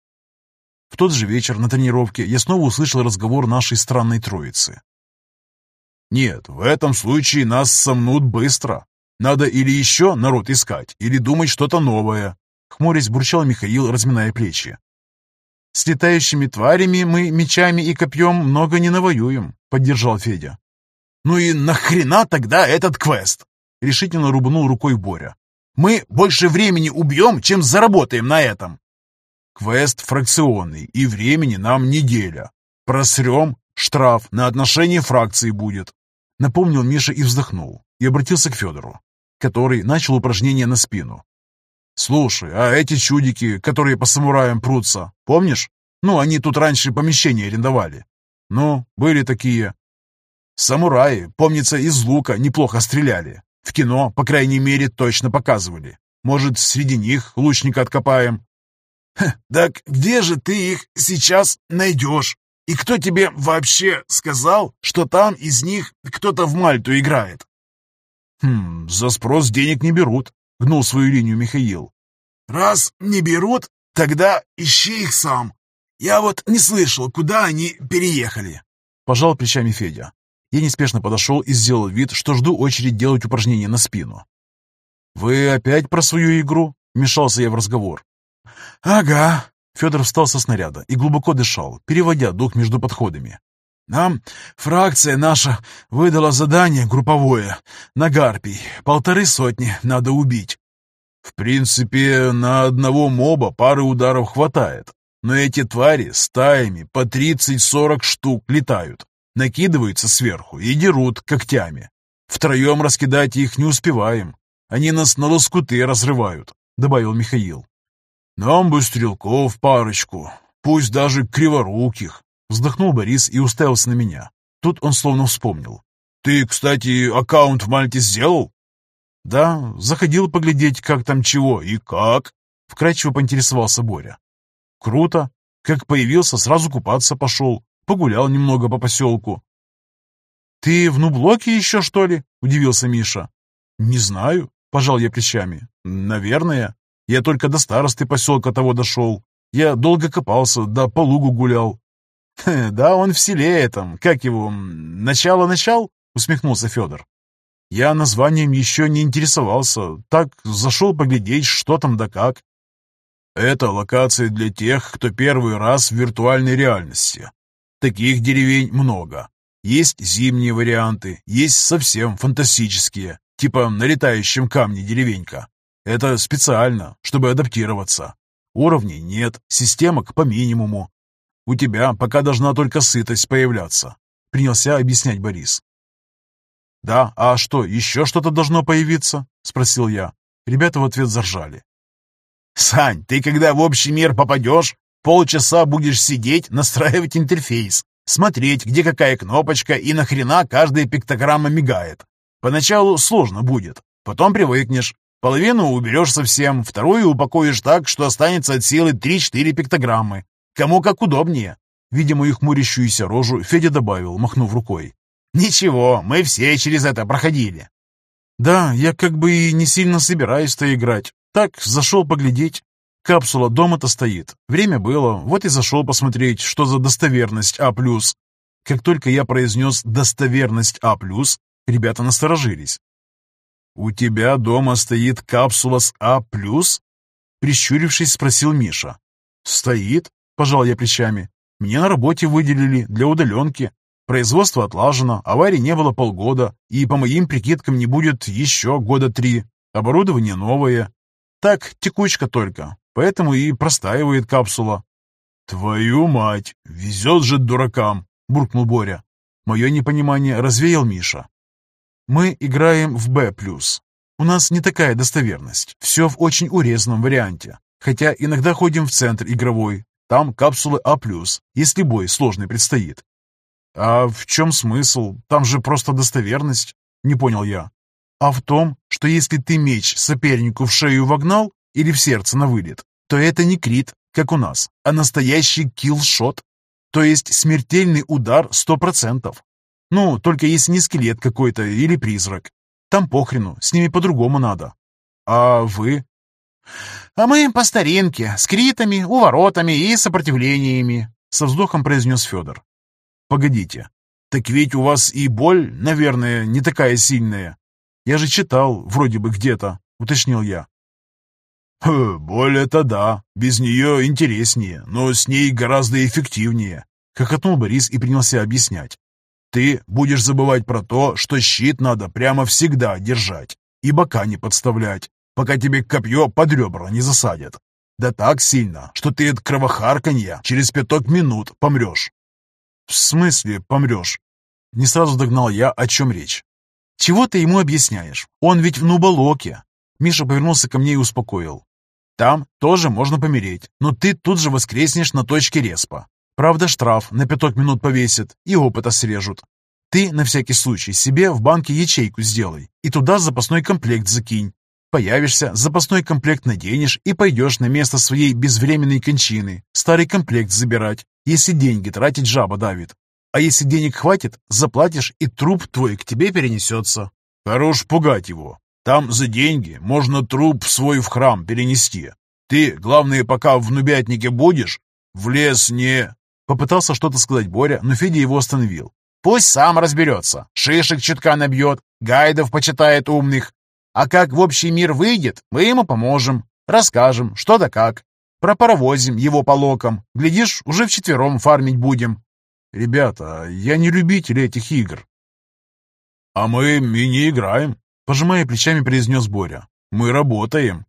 В тот же вечер на тренировке я снова услышал разговор нашей странной троицы. «Нет, в этом случае нас сомнут быстро. Надо или еще народ искать, или думать что-то новое», — хмурясь бурчал Михаил, разминая плечи. «С летающими тварями мы мечами и копьем много не навоюем», — поддержал Федя. «Ну и нахрена тогда этот квест?» — решительно рубанул рукой Боря. Мы больше времени убьем, чем заработаем на этом. Квест фракционный, и времени нам неделя. Просрем, штраф на отношение фракции будет. Напомнил Миша и вздохнул, и обратился к Федору, который начал упражнение на спину. «Слушай, а эти чудики, которые по самураям прутся, помнишь? Ну, они тут раньше помещение арендовали. Ну, были такие. Самураи, помнится, из лука неплохо стреляли. В кино, по крайней мере, точно показывали. Может, среди них лучника откопаем?» «Так где же ты их сейчас найдешь? И кто тебе вообще сказал, что там из них кто-то в Мальту играет?» «Хм, за спрос денег не берут», — гнул свою линию Михаил. «Раз не берут, тогда ищи их сам. Я вот не слышал, куда они переехали». Пожал плечами Федя. Я неспешно подошел и сделал вид, что жду очередь делать упражнения на спину. «Вы опять про свою игру?» — вмешался я в разговор. «Ага». Федор встал со снаряда и глубоко дышал, переводя дух между подходами. «Нам фракция наша выдала задание групповое на гарпий. Полторы сотни надо убить». «В принципе, на одного моба пары ударов хватает, но эти твари стаями по 30-40 штук летают накидываются сверху и дерут когтями. Втроем раскидать их не успеваем. Они нас на лоскуты разрывают», — добавил Михаил. «Нам бы стрелков парочку, пусть даже криворуких», — вздохнул Борис и уставился на меня. Тут он словно вспомнил. «Ты, кстати, аккаунт в Мальте сделал?» «Да, заходил поглядеть, как там чего и как», — вкратчиво поинтересовался Боря. «Круто. Как появился, сразу купаться пошел погулял немного по поселку. «Ты в Нублоке еще, что ли?» — удивился Миша. «Не знаю», — пожал я плечами. «Наверное. Я только до старосты поселка того дошел. Я долго копался, да по лугу гулял». «Да, он в селе этом, как его, начало-начал?» — усмехнулся Федор. «Я названием еще не интересовался, так зашел поглядеть, что там да как». «Это локация для тех, кто первый раз в виртуальной реальности. Таких деревень много. Есть зимние варианты, есть совсем фантастические, типа на летающем камне деревенька. Это специально, чтобы адаптироваться. Уровней нет, системок по минимуму. У тебя пока должна только сытость появляться, принялся объяснять Борис. «Да, а что, еще что-то должно появиться?» — спросил я. Ребята в ответ заржали. «Сань, ты когда в общий мир попадешь, Полчаса будешь сидеть, настраивать интерфейс, смотреть, где какая кнопочка и нахрена каждая пиктограмма мигает. Поначалу сложно будет, потом привыкнешь. Половину уберешь совсем, вторую упакуешь так, что останется от силы 3-4 пиктограммы. Кому как удобнее. Видя мою хмурящуюся рожу, Федя добавил, махнув рукой. «Ничего, мы все через это проходили». «Да, я как бы и не сильно собираюсь-то играть. Так, зашел поглядеть. Капсула дома-то стоит. Время было, вот и зашел посмотреть, что за достоверность А+. Как только я произнес «достоверность А+,» ребята насторожились. «У тебя дома стоит капсула с А+,» Прищурившись, спросил Миша. «Стоит», — пожал я плечами. «Мне на работе выделили для удаленки. Производство отлажено, аварий не было полгода, и по моим прикидкам не будет еще года три. Оборудование новое. Так, текучка только, поэтому и простаивает капсула. «Твою мать! Везет же дуракам!» — буркнул Боря. Мое непонимание развеял Миша. «Мы играем в Б+. У нас не такая достоверность. Все в очень урезанном варианте. Хотя иногда ходим в центр игровой. Там капсулы А+, если бой сложный предстоит. А в чем смысл? Там же просто достоверность. Не понял я. А в том, что если ты меч сопернику в шею вогнал или в сердце на вылет, то это не крит, как у нас, а настоящий киллшот. То есть смертельный удар сто процентов. Ну, только если не скелет какой-то или призрак. Там похрену, с ними по-другому надо. А вы? А мы по старинке, с критами, уворотами и сопротивлениями, со вздохом произнес Федор. Погодите, так ведь у вас и боль, наверное, не такая сильная. Я же читал, вроде бы где-то, уточнил я. «Боль — это да, без нее интереснее, но с ней гораздо эффективнее», — хохотнул Борис и принялся объяснять. «Ты будешь забывать про то, что щит надо прямо всегда держать и бока не подставлять, пока тебе копье под ребра не засадят. Да так сильно, что ты от кровохарканья через пяток минут помрешь». «В смысле помрешь?» Не сразу догнал я, о чем речь. «Чего ты ему объясняешь? Он ведь в нуболоке!» Миша повернулся ко мне и успокоил. Там тоже можно помереть, но ты тут же воскреснешь на точке респа. Правда, штраф на пяток минут повесят и опыта срежут. Ты на всякий случай себе в банке ячейку сделай и туда запасной комплект закинь. Появишься, запасной комплект наденешь и пойдешь на место своей безвременной кончины, старый комплект забирать, если деньги тратить жаба давит. А если денег хватит, заплатишь, и труп твой к тебе перенесется. Хорош пугать его. Там за деньги можно труп свой в храм перенести. Ты, главное, пока в нубятнике будешь, в лес не...» Попытался что-то сказать Боря, но Федя его остановил. «Пусть сам разберется, шишек чутка набьет, гайдов почитает умных. А как в общий мир выйдет, мы ему поможем, расскажем, что да как. Пропаровозим его по локам. Глядишь, уже вчетвером фармить будем». «Ребята, я не любитель этих игр». «А мы и не играем», Пожимая плечами, произнес Боря. «Мы работаем».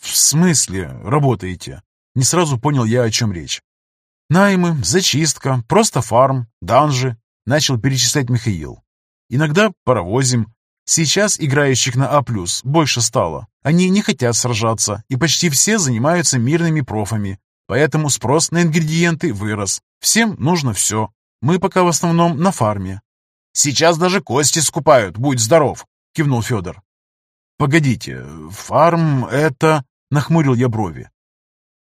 «В смысле работаете?» Не сразу понял я, о чем речь. «Наймы, зачистка, просто фарм, данжи», — начал перечислять Михаил. «Иногда паровозим. Сейчас играющих на А+, больше стало. Они не хотят сражаться, и почти все занимаются мирными профами. Поэтому спрос на ингредиенты вырос. Всем нужно все. Мы пока в основном на фарме. Сейчас даже кости скупают, будь здоров кивнул Федор. «Погодите, фарм — это...» — нахмурил я брови.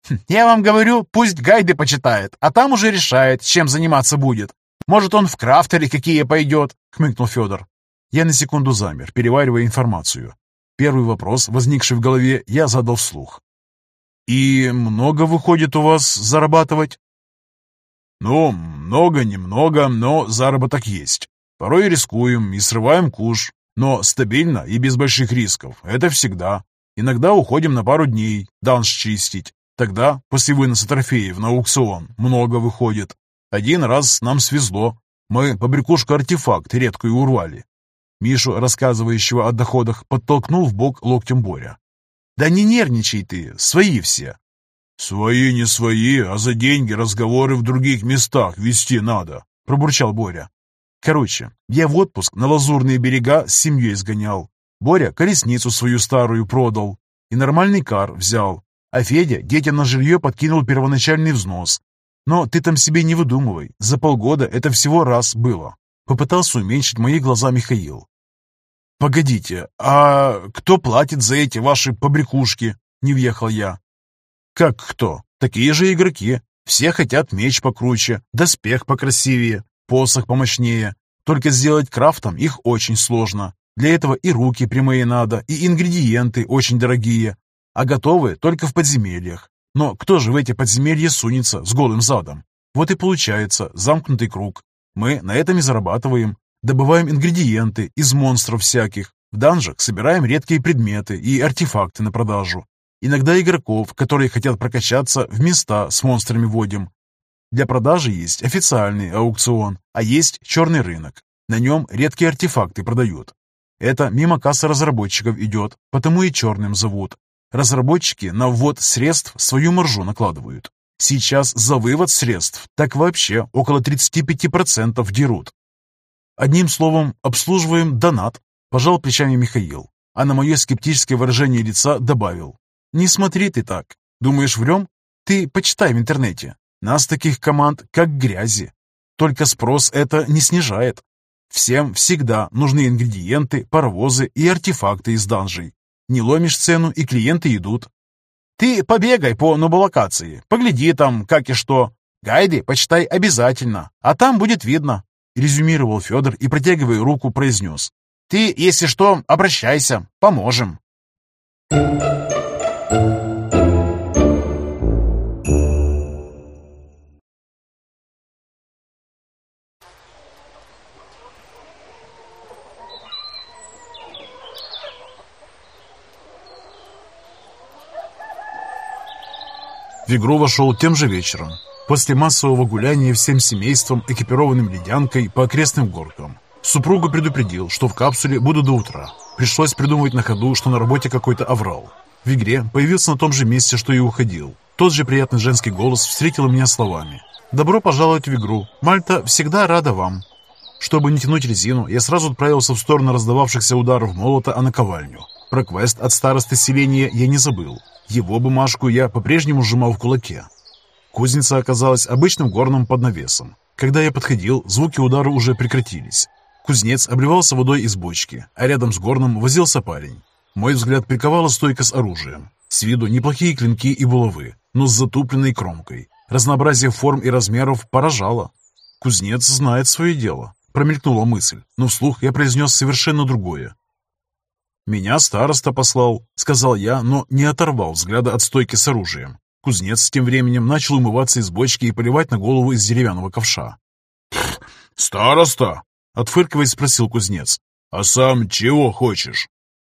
«Хм, «Я вам говорю, пусть гайды почитает, а там уже решает, чем заниматься будет. Может, он в крафтере какие пойдет?» — хмыкнул Федор. Я на секунду замер, переваривая информацию. Первый вопрос, возникший в голове, я задал вслух. «И много выходит у вас зарабатывать?» «Ну, много-немного, но заработок есть. Порой рискуем и срываем куш. Но стабильно и без больших рисков. Это всегда. Иногда уходим на пару дней, данж чистить. Тогда, после выноса трофеев на аукцион, много выходит. Один раз нам свезло. Мы побрякушку-артефакт редкую урвали. Мишу, рассказывающего о доходах, подтолкнул в бок локтем Боря. «Да не нервничай ты, свои все». «Свои не свои, а за деньги разговоры в других местах вести надо», — пробурчал Боря. Короче, я в отпуск на лазурные берега с семьей сгонял. Боря колесницу свою старую продал и нормальный кар взял, а Федя детям на жилье подкинул первоначальный взнос. Но ты там себе не выдумывай, за полгода это всего раз было. Попытался уменьшить мои глаза Михаил. «Погодите, а кто платит за эти ваши побрякушки?» — не въехал я. «Как кто? Такие же игроки. Все хотят меч покруче, доспех покрасивее, посох помощнее. Только сделать крафтом их очень сложно. Для этого и руки прямые надо, и ингредиенты очень дорогие. А готовы только в подземельях. Но кто же в эти подземелья сунется с голым задом? Вот и получается замкнутый круг. Мы на этом и зарабатываем. Добываем ингредиенты из монстров всяких. В данжах собираем редкие предметы и артефакты на продажу. Иногда игроков, которые хотят прокачаться, в места с монстрами водим. Для продажи есть официальный аукцион, а есть черный рынок. На нем редкие артефакты продают. Это мимо кассы разработчиков идет, потому и черным зовут. Разработчики на ввод средств свою маржу накладывают. Сейчас за вывод средств так вообще около 35% дерут. Одним словом, обслуживаем донат, пожал плечами Михаил, а на мое скептическое выражение лица добавил. Не смотри ты так. Думаешь, врем? Ты почитай в интернете. Нас таких команд как грязи. Только спрос это не снижает. Всем всегда нужны ингредиенты, паровозы и артефакты из данжей. Не ломишь цену, и клиенты идут. Ты побегай по ноболокации, погляди там, как и что. Гайды почитай обязательно, а там будет видно. Резюмировал Федор и, протягивая руку, произнес. Ты, если что, обращайся, поможем. В игру вошел тем же вечером, после массового гуляния всем семейством, экипированным ледянкой по окрестным горкам. Супругу предупредил, что в капсуле буду до утра. Пришлось придумывать на ходу, что на работе какой-то аврал. В игре появился на том же месте, что и уходил. Тот же приятный женский голос встретил меня словами. «Добро пожаловать в игру. Мальта всегда рада вам». Чтобы не тянуть резину, я сразу отправился в сторону раздававшихся ударов молота о наковальню. Про квест от старосты селения я не забыл. Его бумажку я по-прежнему сжимал в кулаке. Кузница оказалась обычным горным под навесом. Когда я подходил, звуки удара уже прекратились. Кузнец обливался водой из бочки, а рядом с горном возился парень. Мой взгляд приковала стойка с оружием. С виду неплохие клинки и булавы, но с затупленной кромкой. Разнообразие форм и размеров поражало. Кузнец знает свое дело. Промелькнула мысль, но вслух я произнес совершенно другое. «Меня староста послал», — сказал я, но не оторвал взгляда от стойки с оружием. Кузнец тем временем начал умываться из бочки и поливать на голову из деревянного ковша. «Староста?» — отфыркиваясь, спросил кузнец. «А сам чего хочешь?»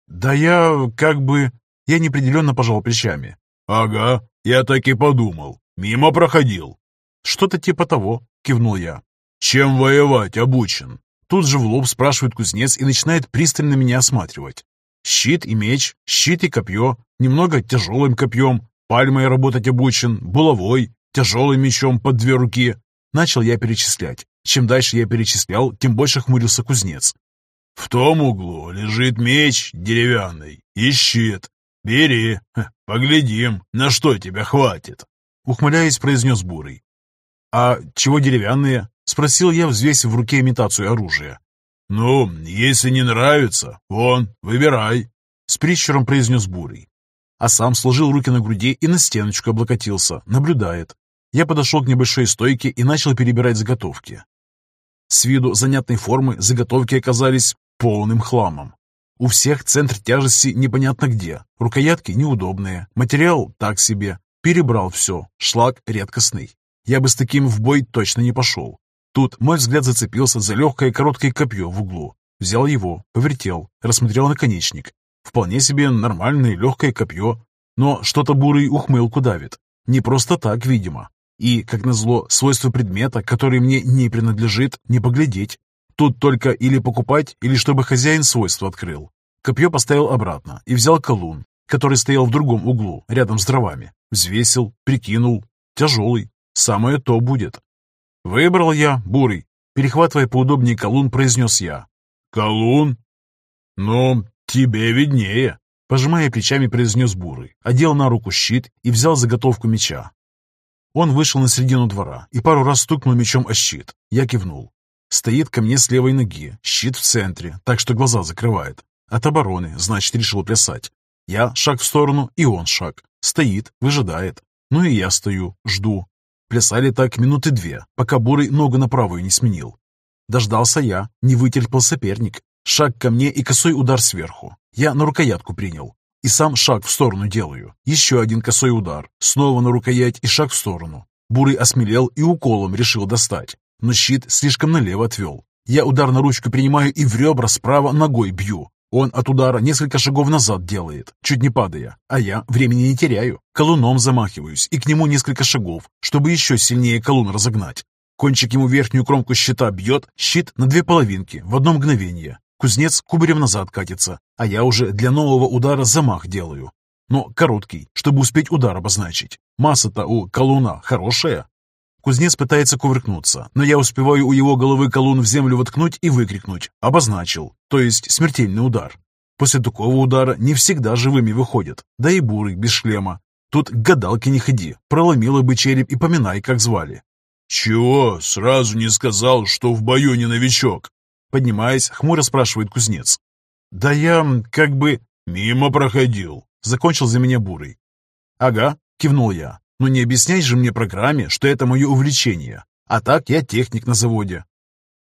«Да я как бы...» Я неопределенно пожал плечами. «Ага, я так и подумал. Мимо проходил». «Что-то типа того», — кивнул я. «Чем воевать обучен?» Тут же в лоб спрашивает кузнец и начинает пристально меня осматривать. Щит и меч, щит и копье, немного тяжелым копьем, пальмой работать обучен, булавой, тяжелым мечом под две руки. Начал я перечислять. Чем дальше я перечислял, тем больше хмурился кузнец. В том углу лежит меч деревянный и щит. Бери, поглядим, на что тебя хватит. Ухмыляясь, произнес Бурый. А чего деревянные? Спросил я, взвесив в руке имитацию оружия. «Ну, если не нравится, вон, выбирай», — с прищуром произнес Бурый. А сам сложил руки на груди и на стеночку облокотился, наблюдает. Я подошел к небольшой стойке и начал перебирать заготовки. С виду занятной формы заготовки оказались полным хламом. У всех центр тяжести непонятно где, рукоятки неудобные, материал так себе. Перебрал все, шлак редкостный. Я бы с таким в бой точно не пошел. Тут мой взгляд зацепился за легкое короткое копье в углу. Взял его, повертел, рассмотрел наконечник. Вполне себе нормальное легкое копье, но что-то бурый ухмылку давит. Не просто так, видимо. И, как назло, свойства предмета, который мне не принадлежит, не поглядеть. Тут только или покупать, или чтобы хозяин свойства открыл. Копье поставил обратно и взял колун, который стоял в другом углу, рядом с дровами. Взвесил, прикинул. Тяжелый. Самое то будет. «Выбрал я, бурый», — перехватывая поудобнее колун, произнес я. «Колун? Ну, тебе виднее», — пожимая плечами, произнес бурый, одел на руку щит и взял заготовку меча. Он вышел на середину двора и пару раз стукнул мечом о щит. Я кивнул. Стоит ко мне с левой ноги, щит в центре, так что глаза закрывает. От обороны, значит, решил плясать. Я шаг в сторону, и он шаг. Стоит, выжидает. Ну и я стою, жду. Плясали так минуты две, пока Бурый ногу на правую не сменил. Дождался я, не вытерпел соперник. Шаг ко мне и косой удар сверху. Я на рукоятку принял. И сам шаг в сторону делаю. Еще один косой удар. Снова на рукоять и шаг в сторону. Бурый осмелел и уколом решил достать. Но щит слишком налево отвел. Я удар на ручку принимаю и в ребра справа ногой бью. Он от удара несколько шагов назад делает, чуть не падая, а я времени не теряю. Колуном замахиваюсь и к нему несколько шагов, чтобы еще сильнее колун разогнать. Кончик ему верхнюю кромку щита бьет, щит на две половинки в одно мгновение. Кузнец кубарем назад катится, а я уже для нового удара замах делаю. но короткий, чтобы успеть удар обозначить. Масса-то у колуна хорошая. Кузнец пытается кувыркнуться, но я успеваю у его головы колун в землю воткнуть и выкрикнуть «Обозначил!», то есть смертельный удар. После такого удара не всегда живыми выходят, да и бурый без шлема. Тут к гадалке не ходи, проломила бы череп и поминай, как звали. «Чего? Сразу не сказал, что в бою не новичок?» Поднимаясь, хмуро спрашивает кузнец. «Да я как бы...» «Мимо проходил», — закончил за меня Бурый. «Ага», — кивнул я. «Но не объясняй же мне программе, что это мое увлечение. А так я техник на заводе».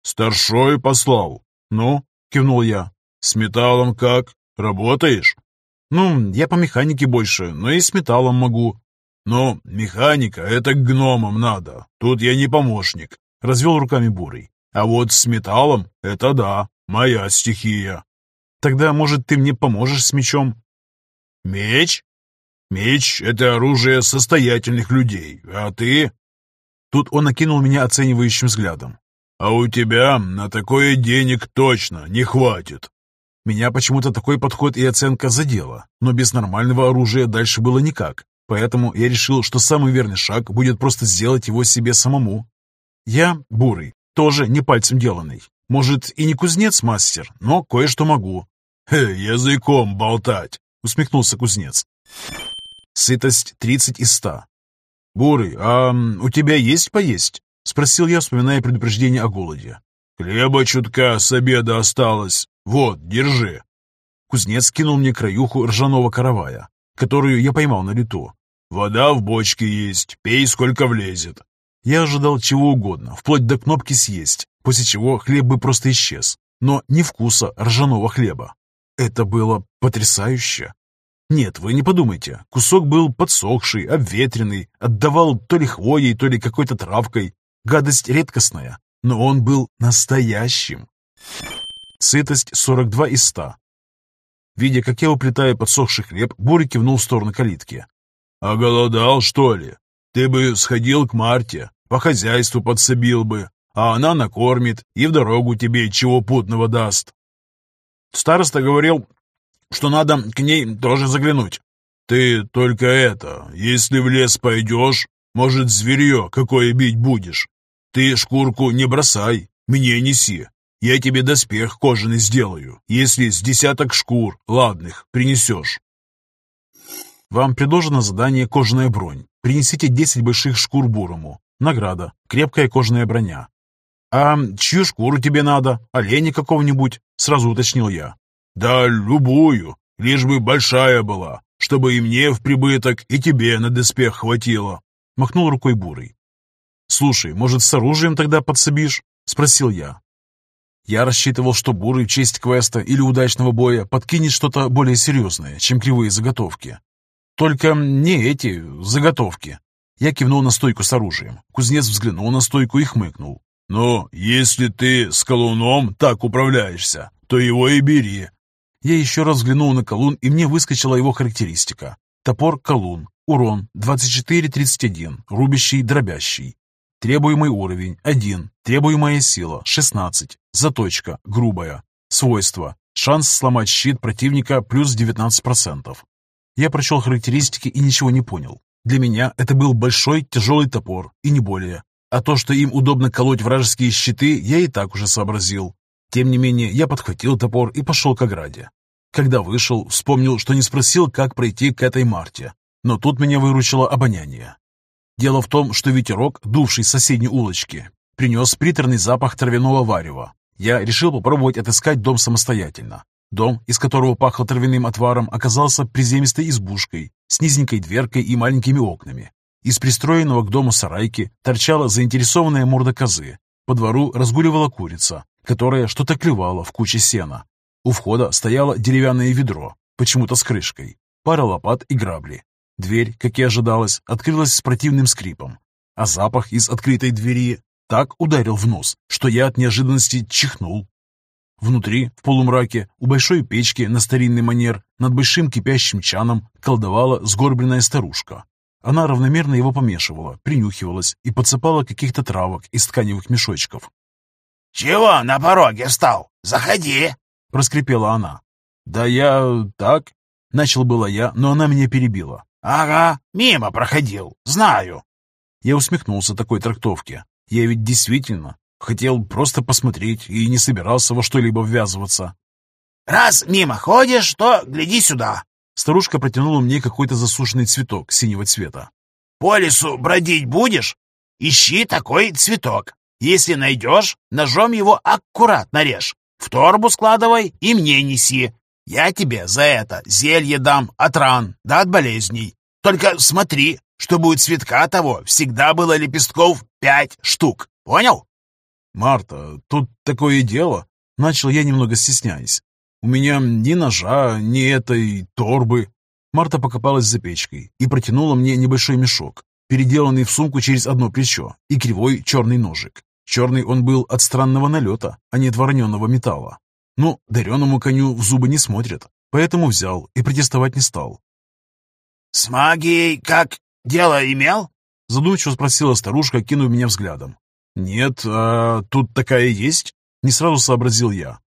«Старшой послал». «Ну?» — кивнул я. «С металлом как? Работаешь?» «Ну, я по механике больше, но и с металлом могу». «Ну, механика — это к гномам надо. Тут я не помощник», — развел руками Бурый. А вот с металлом — это да, моя стихия. Тогда, может, ты мне поможешь с мечом? Меч? Меч — это оружие состоятельных людей, а ты... Тут он окинул меня оценивающим взглядом. А у тебя на такое денег точно не хватит. Меня почему-то такой подход и оценка задела, но без нормального оружия дальше было никак. Поэтому я решил, что самый верный шаг будет просто сделать его себе самому. Я бурый, тоже не пальцем деланный. Может, и не кузнец-мастер, но кое-что могу. «Хе, языком болтать!» — усмехнулся кузнец. Сытость тридцать из ста. «Бурый, а у тебя есть поесть?» — спросил я, вспоминая предупреждение о голоде. «Хлеба чутка с обеда осталось. Вот, держи». Кузнец кинул мне краюху ржаного каравая, которую я поймал на лету. «Вода в бочке есть, пей сколько влезет. Я ожидал чего угодно, вплоть до кнопки «Съесть», после чего хлеб бы просто исчез. Но не вкуса ржаного хлеба. Это было потрясающе. Нет, вы не подумайте, кусок был подсохший, обветренный, отдавал то ли хвоей, то ли какой-то травкой. Гадость редкостная, но он был настоящим. Сытость 42 из 100. Видя, как я уплетаю подсохший хлеб, Бурый кивнул в сторону калитки. «Оголодал, что ли?» Ты бы сходил к Марте, по хозяйству подсобил бы, а она накормит и в дорогу тебе чего путного даст. Староста говорил, что надо к ней тоже заглянуть. Ты только это, если в лес пойдешь, может, зверье какое бить будешь. Ты шкурку не бросай, мне неси. Я тебе доспех кожаный сделаю, если с десяток шкур ладных принесешь. Вам предложено задание «Кожаная бронь». Принесите 10 больших шкур бурому. Награда. Крепкая кожаная броня. «А чью шкуру тебе надо? Оленя какого-нибудь?» Сразу уточнил я. «Да любую, лишь бы большая была, чтобы и мне в прибыток, и тебе на доспех хватило», махнул рукой бурый. «Слушай, может, с оружием тогда подсобишь?» Спросил я. Я рассчитывал, что бурый в честь квеста или удачного боя подкинет что-то более серьезное, чем кривые заготовки. Только не эти заготовки. Я кивнул на стойку с оружием. Кузнец взглянул на стойку и хмыкнул. «Ну, если ты с колуном так управляешься, то его и бери». Я еще раз взглянул на колун, и мне выскочила его характеристика. Топор колун. Урон 24-31. Рубящий, дробящий. Требуемый уровень 1. Требуемая сила 16. Заточка. Грубая. Свойства. Шанс сломать щит противника плюс 19%. Я прочел характеристики и ничего не понял. Для меня это был большой тяжелый топор, и не более. А то, что им удобно колоть вражеские щиты, я и так уже сообразил. Тем не менее, я подхватил топор и пошел к ограде. Когда вышел, вспомнил, что не спросил, как пройти к этой Марте. Но тут меня выручило обоняние. Дело в том, что ветерок, дувший с соседней улочки, принес приторный запах травяного варева. Я решил попробовать отыскать дом самостоятельно. Дом, из которого пахло травяным отваром, оказался приземистой избушкой с низенькой дверкой и маленькими окнами. Из пристроенного к дому сарайки торчала заинтересованная морда козы. По двору разгуливала курица, которая что-то клевала в куче сена. У входа стояло деревянное ведро, почему-то с крышкой, пара лопат и грабли. Дверь, как и ожидалось, открылась с противным скрипом, а запах из открытой двери так ударил в нос, что я от неожиданности чихнул. Внутри, в полумраке, у большой печки на старинный манер, над большим кипящим чаном, колдовала сгорбленная старушка. Она равномерно его помешивала, принюхивалась и подсыпала каких-то травок из тканевых мешочков. «Чего на пороге встал? Заходи!» — проскрипела она. «Да я так...» Начал было я, но она меня перебила. «Ага, мимо проходил, знаю». Я усмехнулся такой трактовке. Я ведь действительно хотел просто посмотреть и не собирался во что-либо ввязываться. «Раз мимо ходишь, то гляди сюда». Старушка протянула мне какой-то засушенный цветок синего цвета. «По лесу бродить будешь? Ищи такой цветок. Если найдешь, ножом его аккуратно режь. В торбу складывай и мне неси. Я тебе за это зелье дам от ран да от болезней. Только смотри, чтобы у цветка того всегда было лепестков пять штук. Понял? Марта, тут такое дело. Начал я немного стесняясь. У меня ни ножа, ни этой торбы. Марта покопалась за печкой и протянула мне небольшой мешок, переделанный в сумку через одно плечо, и кривой черный ножик. Черный он был от странного налета, а не от вороненного металла. Ну, дареному коню в зубы не смотрят, поэтому взял и протестовать не стал. «С магией как дело имел?» Задумчиво спросила старушка, кинув меня взглядом. «Нет, а тут такая есть?» Не сразу сообразил я.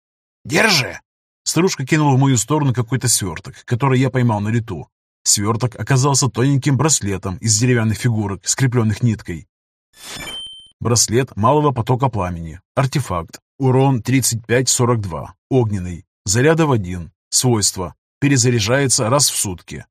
«Держи!» Старушка кинула в мою сторону какой-то сверток, который я поймал на лету. Сверток оказался тоненьким браслетом из деревянных фигурок, скрепленных ниткой. Браслет малого потока пламени. Артефакт. Урон 35-42. Огненный. Заряда в один. Свойства. Перезаряжается раз в сутки.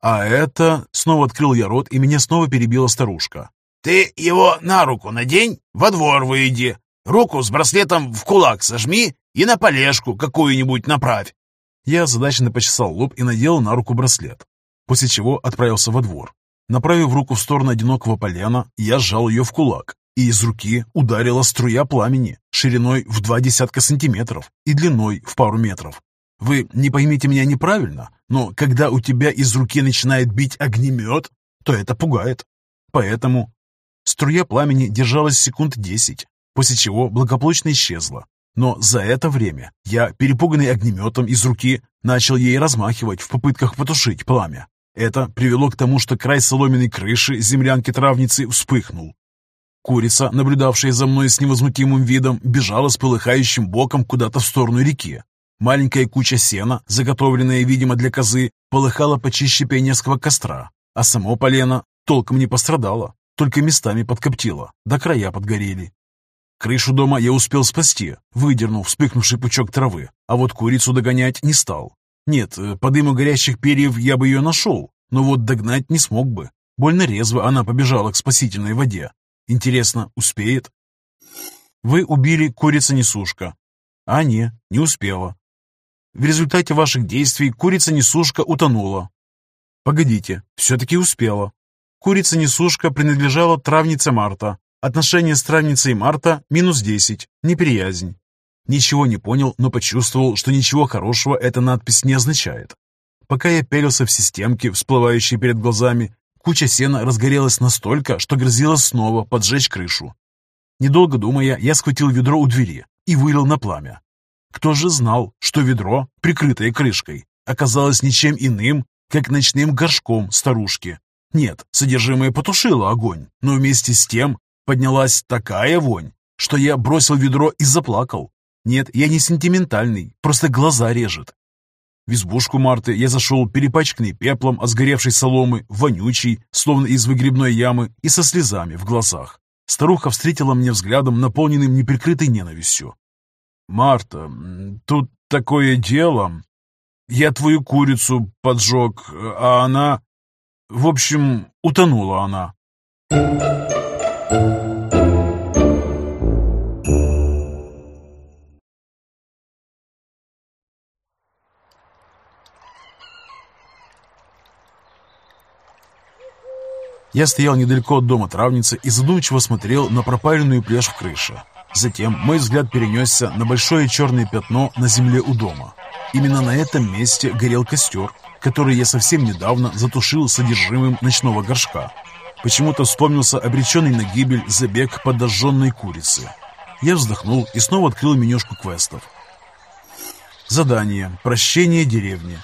А это... Снова открыл я рот, и меня снова перебила старушка. «Ты его на руку надень, во двор выйди. Руку с браслетом в кулак сожми и на полежку какую-нибудь направь». Я озадаченно почесал лоб и надел на руку браслет, после чего отправился во двор. Направив руку в сторону одинокого полена, я сжал ее в кулак, и из руки ударила струя пламени шириной в два десятка сантиметров и длиной в пару метров. Вы не поймите меня неправильно, но когда у тебя из руки начинает бить огнемет, то это пугает. Поэтому струя пламени держалась секунд десять, после чего благополучно исчезла. Но за это время я, перепуганный огнеметом из руки, начал ей размахивать в попытках потушить пламя. Это привело к тому, что край соломенной крыши землянки-травницы вспыхнул, Курица, наблюдавшая за мной с невозмутимым видом, бежала с полыхающим боком куда-то в сторону реки. Маленькая куча сена, заготовленная, видимо, для козы, полыхала почище пионерского костра, а само полено толком не пострадало, только местами подкоптило, до края подгорели. Крышу дома я успел спасти, выдернув вспыхнувший пучок травы, а вот курицу догонять не стал. Нет, э, по дыму горящих перьев я бы ее нашел, но вот догнать не смог бы. Больно резво она побежала к спасительной воде, Интересно, успеет? Вы убили курица-несушка. А не, не успела. В результате ваших действий курица-несушка утонула. Погодите, все-таки успела. Курица-несушка принадлежала травнице Марта. Отношение с травницей Марта минус 10. Неприязнь. Ничего не понял, но почувствовал, что ничего хорошего эта надпись не означает. Пока я пялился в системки, всплывающие перед глазами, Куча сена разгорелась настолько, что грозила снова поджечь крышу. Недолго думая, я схватил ведро у двери и вылил на пламя. Кто же знал, что ведро, прикрытое крышкой, оказалось ничем иным, как ночным горшком старушки. Нет, содержимое потушило огонь, но вместе с тем поднялась такая вонь, что я бросил ведро и заплакал. Нет, я не сентиментальный, просто глаза режет. В избушку Марты я зашел перепачканный пеплом от сгоревшей соломы, вонючий, словно из выгребной ямы, и со слезами в глазах. Старуха встретила меня взглядом, наполненным неприкрытой ненавистью. «Марта, тут такое дело. Я твою курицу поджег, а она... В общем, утонула она». Я стоял недалеко от дома травницы и задумчиво смотрел на пропаленную плешь в крыше. Затем мой взгляд перенесся на большое черное пятно на земле у дома. Именно на этом месте горел костер, который я совсем недавно затушил содержимым ночного горшка. Почему-то вспомнился обреченный на гибель забег подожженной курицы. Я вздохнул и снова открыл менюшку квестов. Задание «Прощение деревни».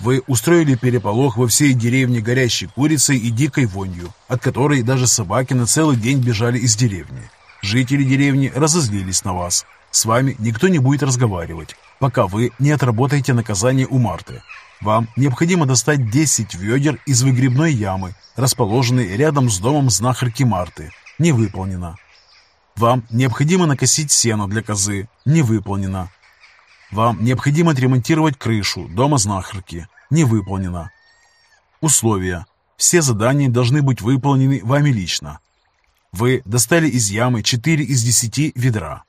Вы устроили переполох во всей деревне горящей курицей и дикой вонью, от которой даже собаки на целый день бежали из деревни. Жители деревни разозлились на вас. С вами никто не будет разговаривать, пока вы не отработаете наказание у Марты. Вам необходимо достать 10 ведер из выгребной ямы, расположенной рядом с домом знахарки Марты. Не выполнено. Вам необходимо накосить сено для козы. Не выполнено. Вам необходимо отремонтировать крышу дома знахарки. Не выполнено. Условия. Все задания должны быть выполнены вами лично. Вы достали из ямы 4 из 10 ведра.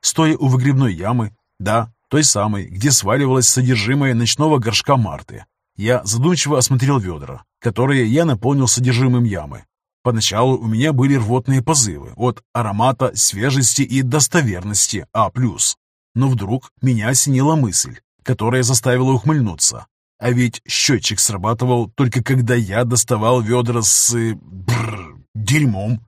Стоя у выгребной ямы, да, той самой, где сваливалось содержимое ночного горшка Марты, я задумчиво осмотрел ведра, которые я наполнил содержимым ямы. Поначалу у меня были рвотные позывы от аромата, свежести и достоверности А+. Но вдруг меня осенила мысль, которая заставила ухмыльнуться. А ведь счетчик срабатывал только когда я доставал ведра с... Бррр, дерьмом.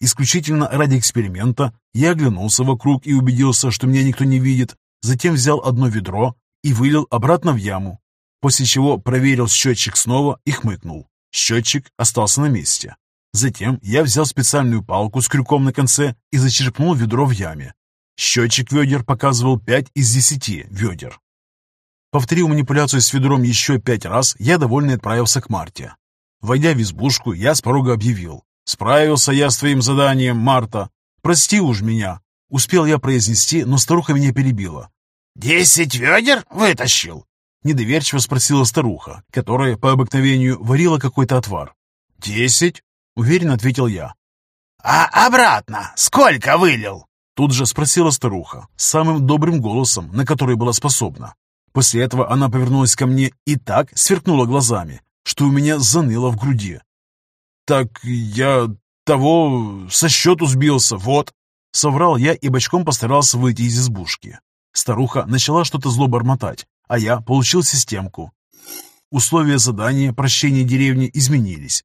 Исключительно ради эксперимента я оглянулся вокруг и убедился, что меня никто не видит, затем взял одно ведро и вылил обратно в яму, после чего проверил счетчик снова и хмыкнул. Счетчик остался на месте. Затем я взял специальную палку с крюком на конце и зачерпнул ведро в яме. Счетчик ведер показывал 5 из 10 ведер. Повторив манипуляцию с ведром еще пять раз, я довольно отправился к Марте. Войдя в избушку, я с порога объявил. «Справился я с твоим заданием, Марта. Прости уж меня». Успел я произнести, но старуха меня перебила. «Десять ведер вытащил?» Недоверчиво спросила старуха, которая по обыкновению варила какой-то отвар. «Десять?» — уверенно ответил я. «А обратно сколько вылил?» Тут же спросила старуха, самым добрым голосом, на который была способна. После этого она повернулась ко мне и так сверкнула глазами, что у меня заныло в груди. «Так я того со счету сбился, вот!» Соврал я и бочком постарался выйти из избушки. Старуха начала что-то зло бормотать, а я получил системку. Условия задания прощения деревни изменились.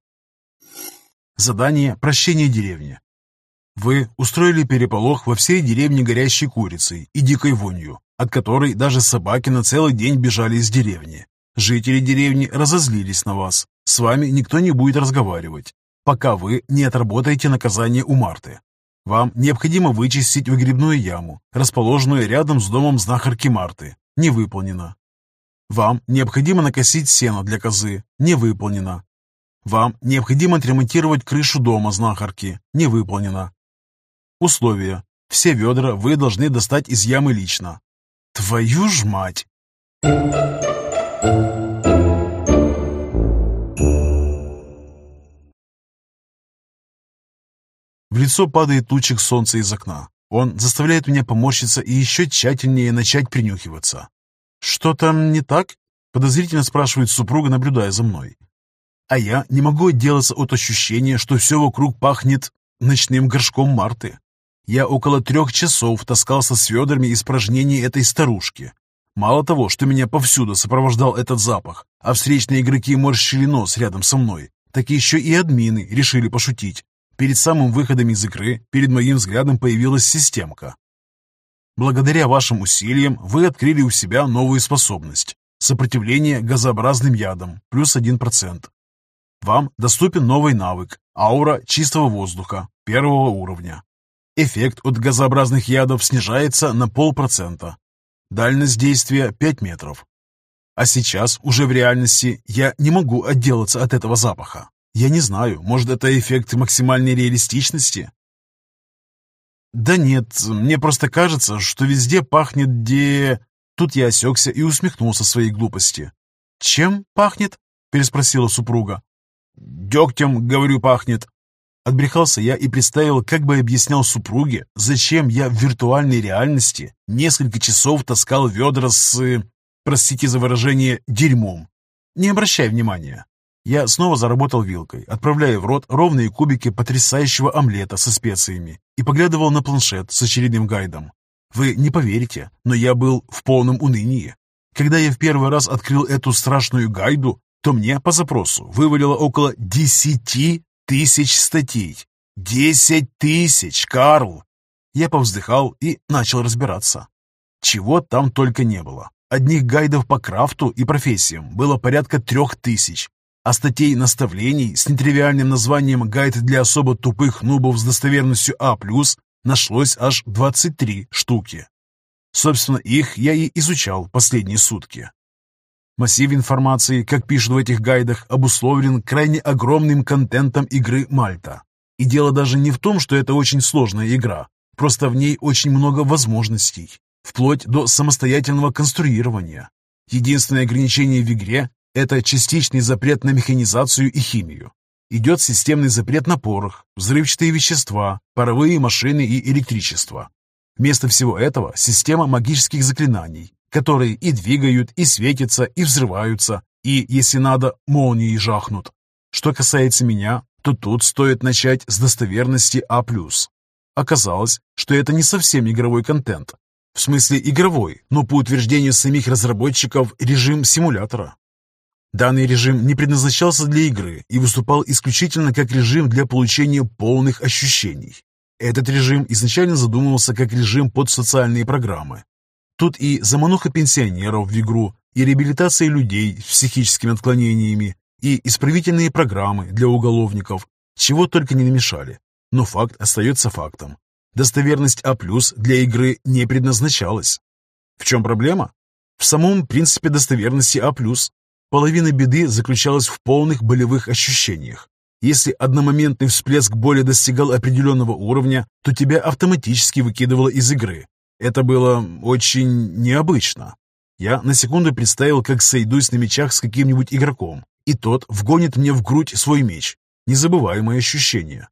Задание прощения деревни. Вы устроили переполох во всей деревне горящей курицей и дикой вонью от которой даже собаки на целый день бежали из деревни. Жители деревни разозлились на вас. С вами никто не будет разговаривать, пока вы не отработаете наказание у Марты. Вам необходимо вычистить выгребную яму, расположенную рядом с домом знахарки Марты. Не выполнено. Вам необходимо накосить сено для козы. Не выполнено. Вам необходимо отремонтировать крышу дома знахарки. Не выполнено. Условия. Все ведра вы должны достать из ямы лично. Твою ж мать! В лицо падает лучик солнца из окна. Он заставляет меня поморщиться и еще тщательнее начать принюхиваться. «Что там не так?» — подозрительно спрашивает супруга, наблюдая за мной. А я не могу отделаться от ощущения, что все вокруг пахнет ночным горшком Марты. Я около трех часов таскался с ведрами испражнений этой старушки. Мало того, что меня повсюду сопровождал этот запах, а встречные игроки морщили нос рядом со мной, так еще и админы решили пошутить. Перед самым выходом из игры перед моим взглядом появилась системка. Благодаря вашим усилиям вы открыли у себя новую способность – сопротивление газообразным ядам, плюс 1%. Вам доступен новый навык – аура чистого воздуха, первого уровня. Эффект от газообразных ядов снижается на полпроцента. Дальность действия 5 метров. А сейчас, уже в реальности, я не могу отделаться от этого запаха. Я не знаю, может это эффект максимальной реалистичности? Да нет, мне просто кажется, что везде пахнет де... Тут я осекся и усмехнулся своей глупости. «Чем пахнет?» – переспросила супруга. «Дегтем, говорю, пахнет», Отбрехался я и представил, как бы объяснял супруге, зачем я в виртуальной реальности несколько часов таскал ведра с, простите за выражение, дерьмом. Не обращай внимания. Я снова заработал вилкой, отправляя в рот ровные кубики потрясающего омлета со специями и поглядывал на планшет с очередным гайдом. Вы не поверите, но я был в полном унынии. Когда я в первый раз открыл эту страшную гайду, то мне по запросу вывалило около десяти тысяч статей. Десять тысяч, Карл! Я повздыхал и начал разбираться. Чего там только не было. Одних гайдов по крафту и профессиям было порядка трех тысяч, а статей наставлений с нетривиальным названием «Гайд для особо тупых нубов с достоверностью А+,» нашлось аж 23 штуки. Собственно, их я и изучал последние сутки. Массив информации, как пишут в этих гайдах, обусловлен крайне огромным контентом игры Мальта. И дело даже не в том, что это очень сложная игра, просто в ней очень много возможностей, вплоть до самостоятельного конструирования. Единственное ограничение в игре – это частичный запрет на механизацию и химию. Идет системный запрет на порох, взрывчатые вещества, паровые машины и электричество. Вместо всего этого система магических заклинаний, которые и двигают, и светятся, и взрываются, и, если надо, молнии жахнут. Что касается меня, то тут стоит начать с достоверности А+. Оказалось, что это не совсем игровой контент. В смысле игровой, но по утверждению самих разработчиков режим симулятора. Данный режим не предназначался для игры и выступал исключительно как режим для получения полных ощущений. Этот режим изначально задумывался как режим под социальные программы. Тут и замануха пенсионеров в игру, и реабилитация людей с психическими отклонениями, и исправительные программы для уголовников, чего только не намешали. Но факт остается фактом. Достоверность А+, для игры не предназначалась. В чем проблема? В самом принципе достоверности А+. Половина беды заключалась в полных болевых ощущениях. Если одномоментный всплеск боли достигал определенного уровня, то тебя автоматически выкидывало из игры. Это было очень необычно. Я на секунду представил, как сойдусь на мечах с каким-нибудь игроком, и тот вгонит мне в грудь свой меч. Незабываемое ощущение.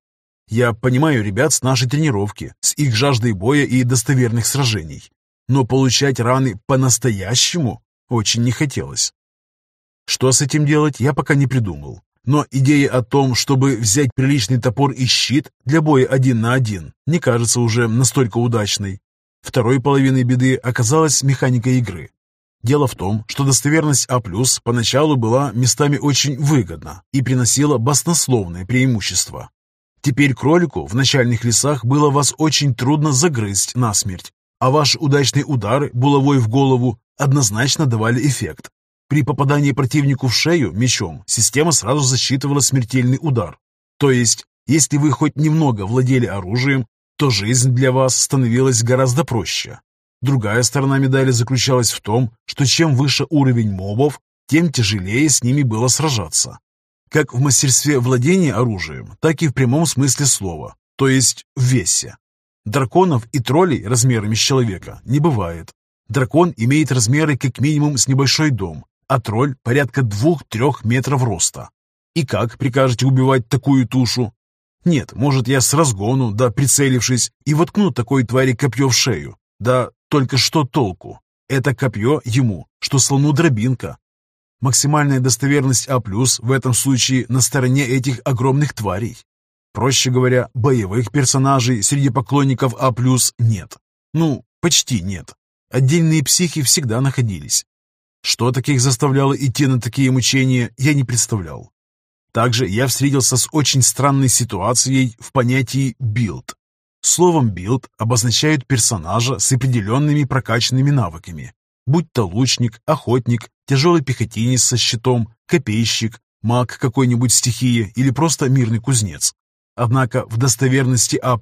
Я понимаю ребят с нашей тренировки, с их жаждой боя и достоверных сражений. Но получать раны по-настоящему очень не хотелось. Что с этим делать, я пока не придумал. Но идея о том, чтобы взять приличный топор и щит для боя один на один, не кажется уже настолько удачной. Второй половиной беды оказалась механика игры. Дело в том, что достоверность А+, поначалу была местами очень выгодна и приносила баснословное преимущество. Теперь кролику в начальных лесах было вас очень трудно загрызть насмерть, а ваши удачные удары булавой в голову однозначно давали эффект. При попадании противнику в шею мечом система сразу засчитывала смертельный удар. То есть, если вы хоть немного владели оружием, то жизнь для вас становилась гораздо проще. Другая сторона медали заключалась в том, что чем выше уровень мобов, тем тяжелее с ними было сражаться. Как в мастерстве владения оружием, так и в прямом смысле слова, то есть в весе. Драконов и троллей размерами с человека не бывает. Дракон имеет размеры как минимум с небольшой дом, а тролль порядка двух-трех метров роста. И как прикажете убивать такую тушу? Нет, может я с разгону, да прицелившись, и воткну такой твари копье в шею, да только что толку? Это копье ему, что слону дробинка. Максимальная достоверность А+, в этом случае на стороне этих огромных тварей. Проще говоря, боевых персонажей среди поклонников А+, нет. Ну, почти нет. Отдельные психи всегда находились. Что таких заставляло идти на такие мучения, я не представлял. Также я встретился с очень странной ситуацией в понятии «билд». Словом «билд» обозначают персонажа с определенными прокачанными навыками, будь то лучник, охотник, тяжелый пехотинец со щитом, копейщик, маг какой-нибудь стихии или просто мирный кузнец. Однако в достоверности А+,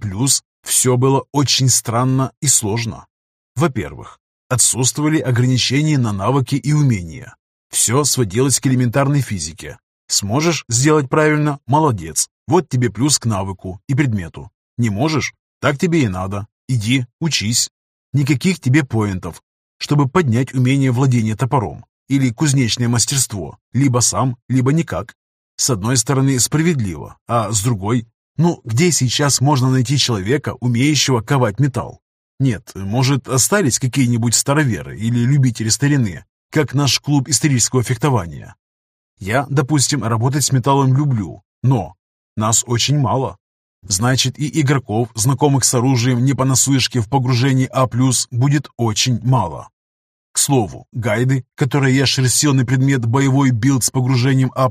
все было очень странно и сложно. Во-первых, отсутствовали ограничения на навыки и умения. Все сводилось к элементарной физике. Сможешь сделать правильно – молодец. Вот тебе плюс к навыку и предмету. Не можешь так тебе и надо. Иди, учись. Никаких тебе поинтов, чтобы поднять умение владения топором или кузнечное мастерство, либо сам, либо никак. С одной стороны, справедливо, а с другой, ну, где сейчас можно найти человека, умеющего ковать металл? Нет, может, остались какие-нибудь староверы или любители старины, как наш клуб исторического фехтования. Я, допустим, работать с металлом люблю, но нас очень мало. Значит, и игроков, знакомых с оружием не понаслышке в погружении А+, будет очень мало. К слову, гайды, которые я шерстил на предмет боевой билд с погружением А+,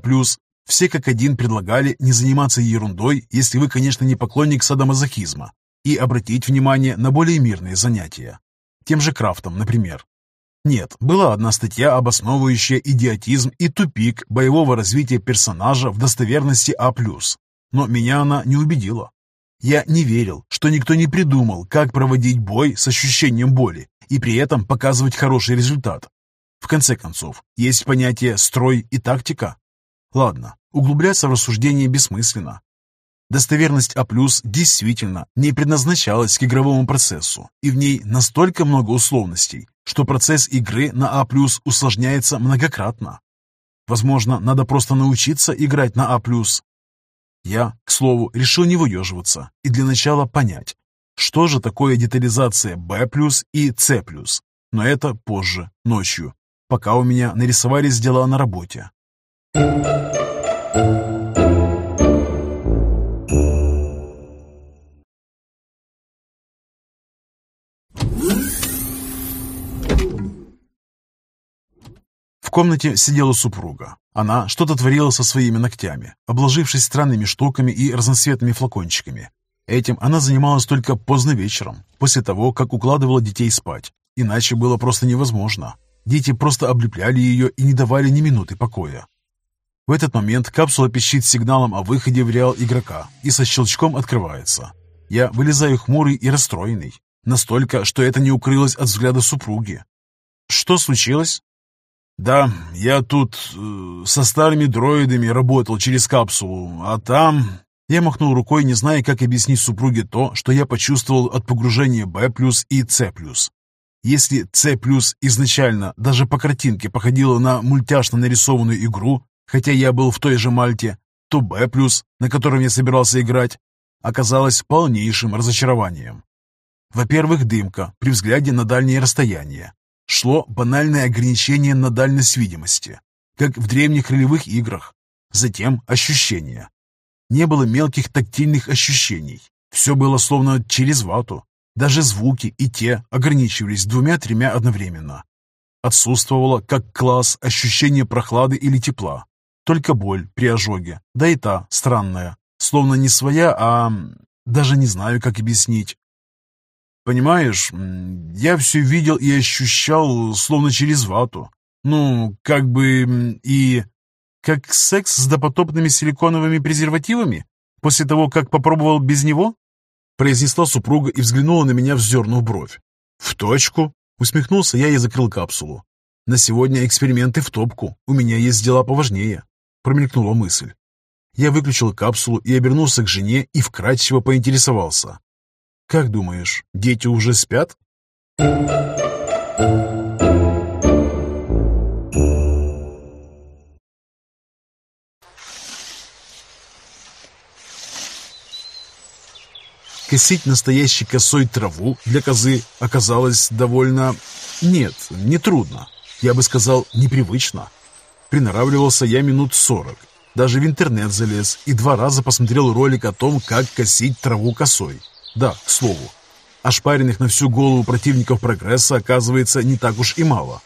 все как один предлагали не заниматься ерундой, если вы, конечно, не поклонник садомазохизма, и обратить внимание на более мирные занятия. Тем же крафтом, например. Нет, была одна статья, обосновывающая идиотизм и тупик боевого развития персонажа в достоверности А+ но меня она не убедила. Я не верил, что никто не придумал, как проводить бой с ощущением боли и при этом показывать хороший результат. В конце концов, есть понятие «строй» и «тактика». Ладно, углубляться в рассуждение бессмысленно. Достоверность А+, действительно не предназначалась к игровому процессу, и в ней настолько много условностей, что процесс игры на А+, усложняется многократно. Возможно, надо просто научиться играть на А+. Я, к слову, решил не выеживаться и для начала понять, что же такое детализация B+, и C+. Но это позже, ночью, пока у меня нарисовались дела на работе. В комнате сидела супруга. Она что-то творила со своими ногтями, обложившись странными штуками и разноцветными флакончиками. Этим она занималась только поздно вечером, после того, как укладывала детей спать. Иначе было просто невозможно. Дети просто облепляли ее и не давали ни минуты покоя. В этот момент капсула пищит сигналом о выходе в реал игрока и со щелчком открывается. Я вылезаю хмурый и расстроенный. Настолько, что это не укрылось от взгляда супруги. «Что случилось?» «Да, я тут э, со старыми дроидами работал через капсулу, а там...» Я махнул рукой, не зная, как объяснить супруге то, что я почувствовал от погружения B+, и C+. Если C+, изначально даже по картинке походило на мультяшно нарисованную игру, хотя я был в той же Мальте, то B+, на котором я собирался играть, оказалось полнейшим разочарованием. Во-первых, дымка при взгляде на дальние расстояния. Шло банальное ограничение на дальность видимости, как в древних ролевых играх. Затем ощущения. Не было мелких тактильных ощущений. Все было словно через вату. Даже звуки и те ограничивались двумя-тремя одновременно. Отсутствовало, как класс, ощущение прохлады или тепла. Только боль при ожоге, да и та странная, словно не своя, а... даже не знаю, как объяснить. Понимаешь, я все видел и ощущал, словно через вату. Ну, как бы и... Как секс с допотопными силиконовыми презервативами? После того, как попробовал без него? Произнесла супруга и взглянула на меня, вздернув бровь. В точку. Усмехнулся я и закрыл капсулу. На сегодня эксперименты в топку. У меня есть дела поважнее. Промелькнула мысль. Я выключил капсулу и обернулся к жене и вкратчиво поинтересовался. «Как думаешь, дети уже спят?» Косить настоящей косой траву для козы оказалось довольно... Нет, не трудно. Я бы сказал, непривычно. Приноравливался я минут сорок. Даже в интернет залез и два раза посмотрел ролик о том, как косить траву косой. Да, к слову, ошпаренных на всю голову противников прогресса оказывается не так уж и мало.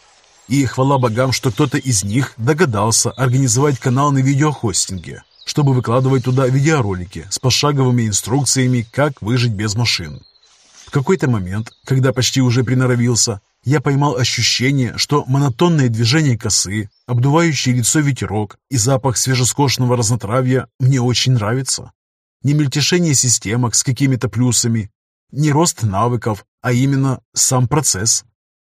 И хвала богам, что кто-то из них догадался организовать канал на видеохостинге, чтобы выкладывать туда видеоролики с пошаговыми инструкциями, как выжить без машин. В какой-то момент, когда почти уже приноровился, я поймал ощущение, что монотонное движение косы, обдувающий лицо ветерок и запах свежескошенного разнотравья мне очень нравится. Не мельтешение системок с какими-то плюсами, не рост навыков, а именно сам процесс.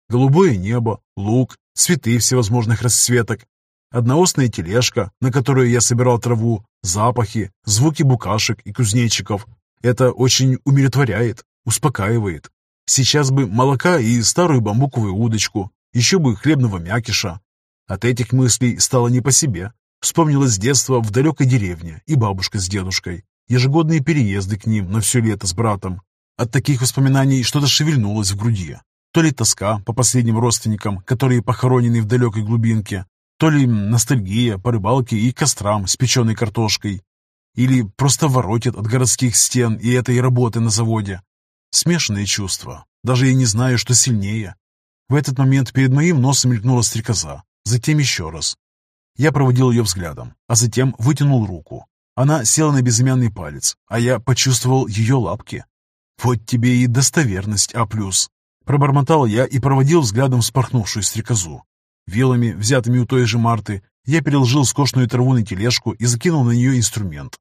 Голубое небо, лук, цветы всевозможных расцветок, одноосная тележка, на которую я собирал траву, запахи, звуки букашек и кузнечиков. Это очень умиротворяет, успокаивает. Сейчас бы молока и старую бамбуковую удочку, еще бы хлебного мякиша. От этих мыслей стало не по себе. Вспомнилось детство в далекой деревне и бабушка с дедушкой, ежегодные переезды к ним на все лето с братом. От таких воспоминаний что-то шевельнулось в груди. То ли тоска по последним родственникам, которые похоронены в далекой глубинке, то ли ностальгия по рыбалке и кострам с печеной картошкой, или просто воротит от городских стен и этой работы на заводе. Смешанные чувства. Даже я не знаю, что сильнее. В этот момент перед моим носом мелькнула стрекоза, затем еще раз. Я проводил ее взглядом, а затем вытянул руку. Она села на безымянный палец, а я почувствовал ее лапки. Вот тебе и достоверность А+. Пробормотал я и проводил взглядом вспорхнувшую стрекозу. Вилами, взятыми у той же Марты, я переложил скошенную траву на тележку и закинул на нее инструмент.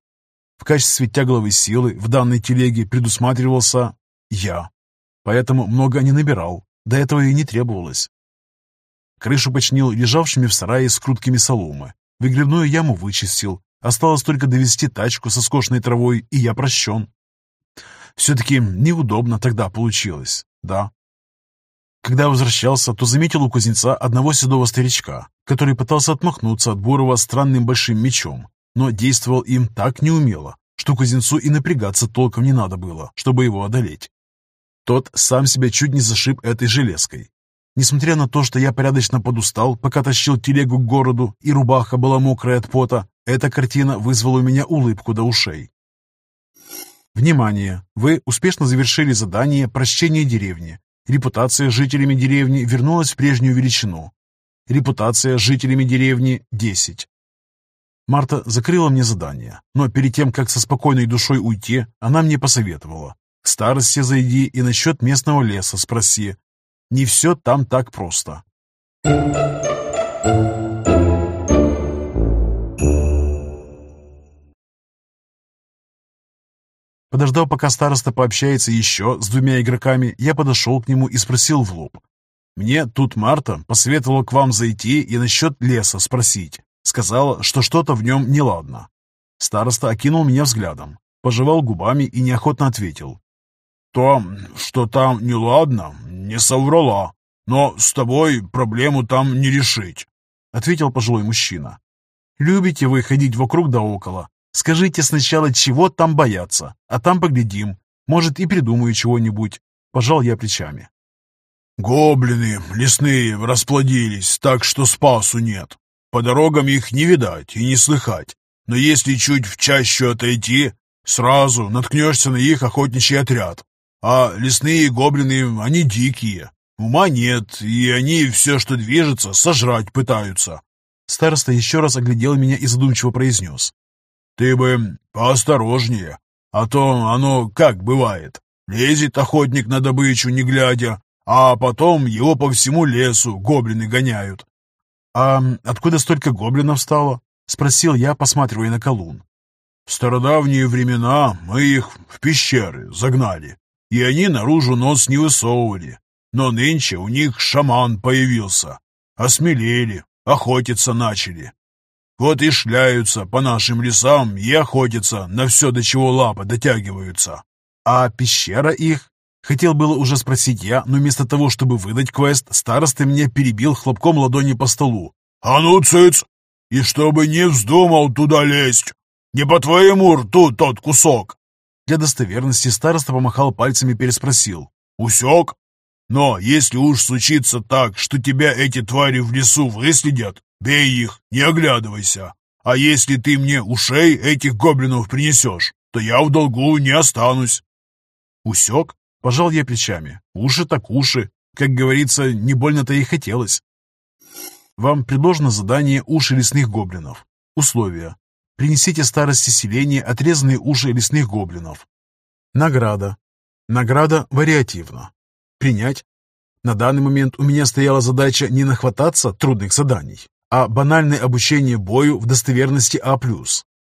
В качестве тягловой силы в данной телеге предусматривался я. Поэтому много не набирал, до этого и не требовалось. Крышу починил лежавшими в сарае с крутками соломы. Выгребную яму вычистил. Осталось только довести тачку со скошенной травой, и я прощен. Все-таки неудобно тогда получилось, да. Когда возвращался, то заметил у кузнеца одного седого старичка, который пытался отмахнуться от Бурова странным большим мечом, но действовал им так неумело, что кузнецу и напрягаться толком не надо было, чтобы его одолеть. Тот сам себя чуть не зашиб этой железкой. Несмотря на то, что я порядочно подустал, пока тащил телегу к городу, и рубаха была мокрая от пота, эта картина вызвала у меня улыбку до ушей. Внимание! Вы успешно завершили задание «Прощение деревни». Репутация жителями деревни вернулась в прежнюю величину. Репутация жителями деревни – 10. Марта закрыла мне задание, но перед тем, как со спокойной душой уйти, она мне посоветовала. К старости зайди и насчет местного леса спроси. Не все там так просто. Подождав, пока староста пообщается еще с двумя игроками, я подошел к нему и спросил в лоб. «Мне тут Марта посоветовала к вам зайти и насчет леса спросить. Сказала, что что-то в нем неладно». Староста окинул меня взглядом, пожевал губами и неохотно ответил. «То, что там неладно, не соврала, но с тобой проблему там не решить», — ответил пожилой мужчина. «Любите вы ходить вокруг да около, Скажите сначала, чего там бояться, а там поглядим. Может, и придумаю чего-нибудь. Пожал я плечами. Гоблины лесные расплодились, так что спасу нет. По дорогам их не видать и не слыхать. Но если чуть в чащу отойти, сразу наткнешься на их охотничий отряд. А лесные гоблины, они дикие. Ума нет, и они все, что движется, сожрать пытаются. Староста еще раз оглядел меня и задумчиво произнес. Ты бы поосторожнее, а то оно как бывает. Лезет охотник на добычу, не глядя, а потом его по всему лесу гоблины гоняют. — А откуда столько гоблинов стало? — спросил я, посматривая на колун. — В стародавние времена мы их в пещеры загнали, и они наружу нос не высовывали. Но нынче у них шаман появился. Осмелели, охотиться начали. Вот и шляются по нашим лесам и охотятся на все, до чего лапы дотягиваются. А пещера их? Хотел было уже спросить я, но вместо того, чтобы выдать квест, староста меня перебил хлопком ладони по столу. «А ну, цыц! И чтобы не вздумал туда лезть! Не по твоему рту тот кусок!» Для достоверности староста помахал пальцами и переспросил. «Усек? Но если уж случится так, что тебя эти твари в лесу выследят, Бей их, не оглядывайся. А если ты мне ушей этих гоблинов принесешь, то я в долгу не останусь. Усек? Пожал я плечами. Уши так уши. Как говорится, не больно-то и хотелось. Вам предложено задание «Уши лесных гоблинов». Условия. Принесите старости селения отрезанные уши лесных гоблинов. Награда. Награда вариативна. Принять. На данный момент у меня стояла задача не нахвататься трудных заданий, а банальное обучение бою в достоверности А+.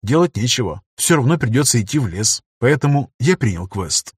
Делать нечего, все равно придется идти в лес, поэтому я принял квест.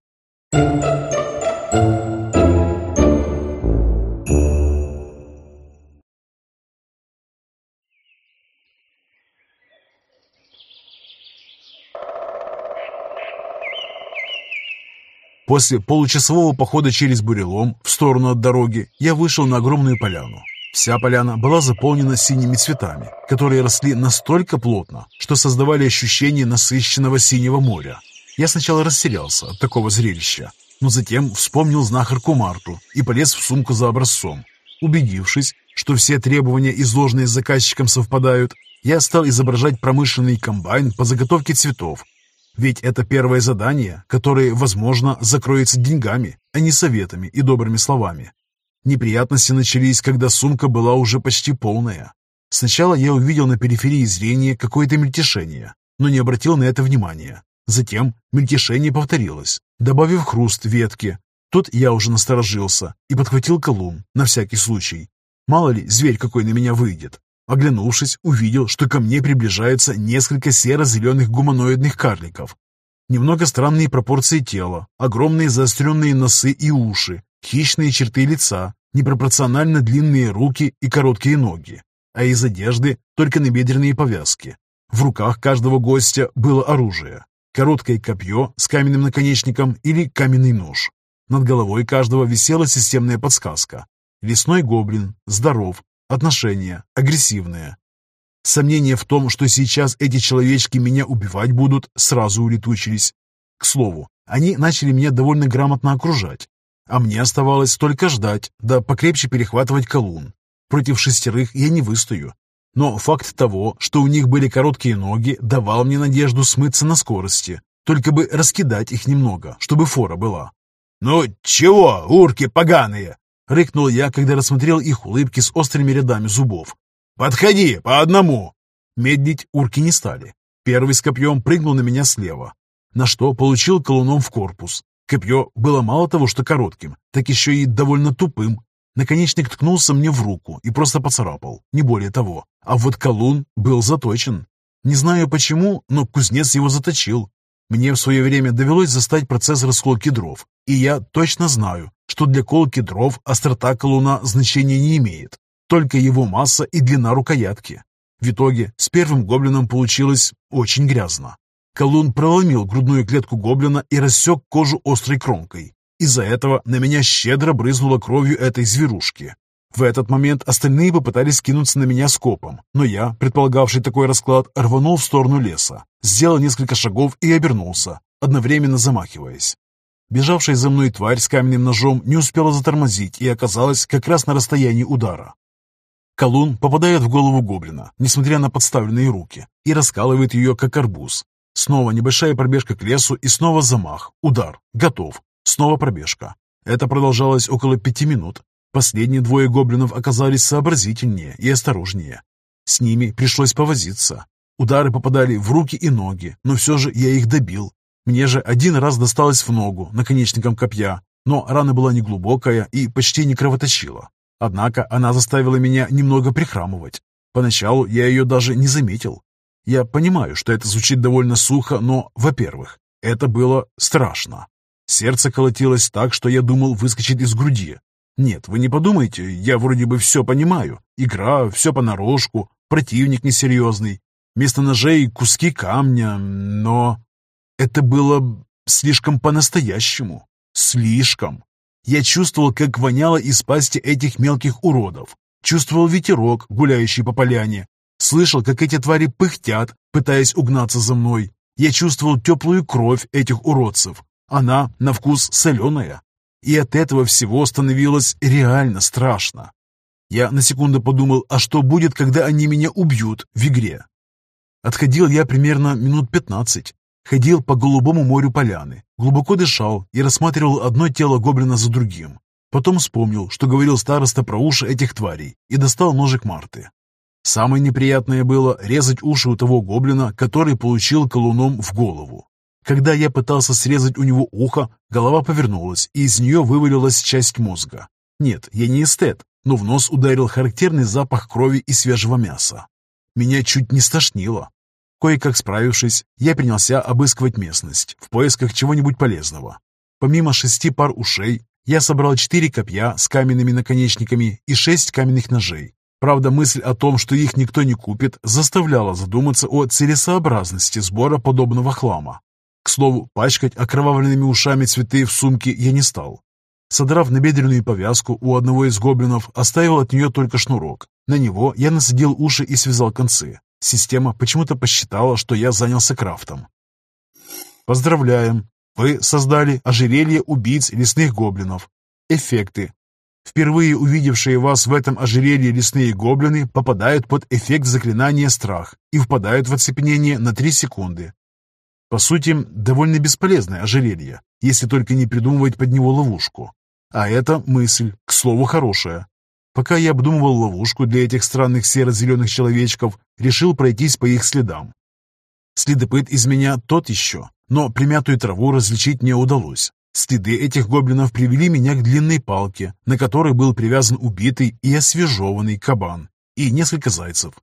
После получасового похода через бурелом в сторону от дороги я вышел на огромную поляну. Вся поляна была заполнена синими цветами, которые росли настолько плотно, что создавали ощущение насыщенного синего моря. Я сначала растерялся от такого зрелища, но затем вспомнил знахарку Марту и полез в сумку за образцом. Убедившись, что все требования, изложенные заказчиком, совпадают, я стал изображать промышленный комбайн по заготовке цветов. Ведь это первое задание, которое, возможно, закроется деньгами, а не советами и добрыми словами. Неприятности начались, когда сумка была уже почти полная. Сначала я увидел на периферии зрения какое-то мельтешение, но не обратил на это внимания. Затем мельтешение повторилось, добавив хруст ветки. Тут я уже насторожился и подхватил колун, на всякий случай. Мало ли, зверь какой на меня выйдет. Оглянувшись, увидел, что ко мне приближается несколько серо-зеленых гуманоидных карликов. Немного странные пропорции тела, огромные заостренные носы и уши, хищные черты лица, непропорционально длинные руки и короткие ноги, а из одежды только набедренные повязки. В руках каждого гостя было оружие. Короткое копье с каменным наконечником или каменный нож. Над головой каждого висела системная подсказка. Лесной гоблин, здоров, отношения, агрессивные. Сомнения в том, что сейчас эти человечки меня убивать будут, сразу улетучились. К слову, они начали меня довольно грамотно окружать, а мне оставалось только ждать, да покрепче перехватывать колун. Против шестерых я не выстою. Но факт того, что у них были короткие ноги, давал мне надежду смыться на скорости. Только бы раскидать их немного, чтобы фора была. «Ну чего, урки поганые?» — рыкнул я, когда рассмотрел их улыбки с острыми рядами зубов. «Подходи, по одному!» Медлить урки не стали. Первый с копьем прыгнул на меня слева, на что получил колуном в корпус. Копье было мало того, что коротким, так еще и довольно тупым. Наконечник ткнулся мне в руку и просто поцарапал, не более того. А вот колун был заточен. Не знаю почему, но кузнец его заточил. Мне в свое время довелось застать процесс расколки дров, и я точно знаю, что для колки дров острота колуна значения не имеет, только его масса и длина рукоятки. В итоге с первым гоблином получилось очень грязно. Колун проломил грудную клетку гоблина и рассек кожу острой кромкой. Из-за этого на меня щедро брызнуло кровью этой зверушки. В этот момент остальные попытались кинуться на меня скопом, но я, предполагавший такой расклад, рванул в сторону леса, сделал несколько шагов и обернулся, одновременно замахиваясь. Бежавшая за мной тварь с каменным ножом не успела затормозить и оказалась как раз на расстоянии удара. Колун попадает в голову гоблина, несмотря на подставленные руки, и раскалывает ее, как арбуз. Снова небольшая пробежка к лесу и снова замах, удар, готов, снова пробежка. Это продолжалось около пяти минут. Последние двое гоблинов оказались сообразительнее и осторожнее. С ними пришлось повозиться. Удары попадали в руки и ноги, но все же я их добил. Мне же один раз досталось в ногу наконечником копья, но рана была неглубокая и почти не кровоточила. Однако она заставила меня немного прихрамывать. Поначалу я ее даже не заметил. Я понимаю, что это звучит довольно сухо, но, во-первых, это было страшно. Сердце колотилось так, что я думал выскочить из груди. Нет, вы не подумайте, я вроде бы все понимаю. Игра, все понарошку, противник несерьезный. Вместо ножей куски камня, но... Это было слишком по-настоящему. Слишком. Я чувствовал, как воняло из пасти этих мелких уродов. Чувствовал ветерок, гуляющий по поляне. Слышал, как эти твари пыхтят, пытаясь угнаться за мной. Я чувствовал теплую кровь этих уродцев. Она на вкус соленая. И от этого всего становилось реально страшно. Я на секунду подумал, а что будет, когда они меня убьют в игре? Отходил я примерно минут пятнадцать. Ходил по голубому морю поляны, глубоко дышал и рассматривал одно тело гоблина за другим. Потом вспомнил, что говорил староста про уши этих тварей, и достал ножик Марты. Самое неприятное было резать уши у того гоблина, который получил колуном в голову. Когда я пытался срезать у него ухо, голова повернулась, и из нее вывалилась часть мозга. Нет, я не эстет, но в нос ударил характерный запах крови и свежего мяса. Меня чуть не стошнило. Кое-как справившись, я принялся обыскивать местность в поисках чего-нибудь полезного. Помимо шести пар ушей, я собрал четыре копья с каменными наконечниками и шесть каменных ножей, Правда, мысль о том, что их никто не купит, заставляла задуматься о целесообразности сбора подобного хлама. К слову, пачкать окровавленными ушами цветы в сумке я не стал. Содрав набедренную повязку у одного из гоблинов, оставил от нее только шнурок. На него я насадил уши и связал концы. Система почему-то посчитала, что я занялся крафтом. Поздравляем! Вы создали ожерелье убийц лесных гоблинов. Эффекты. Впервые увидевшие вас в этом ожерелье лесные гоблины попадают под эффект заклинания «Страх» и впадают в оцепенение на 3 секунды. По сути, довольно бесполезное ожерелье, если только не придумывать под него ловушку. А это мысль, к слову, хорошая. Пока я обдумывал ловушку для этих странных серо-зеленых человечков, решил пройтись по их следам. Следопыт из меня тот еще, но примятую траву различить не удалось. Следы этих гоблинов привели меня к длинной палке, на которой был привязан убитый и освежеванный кабан, и несколько зайцев.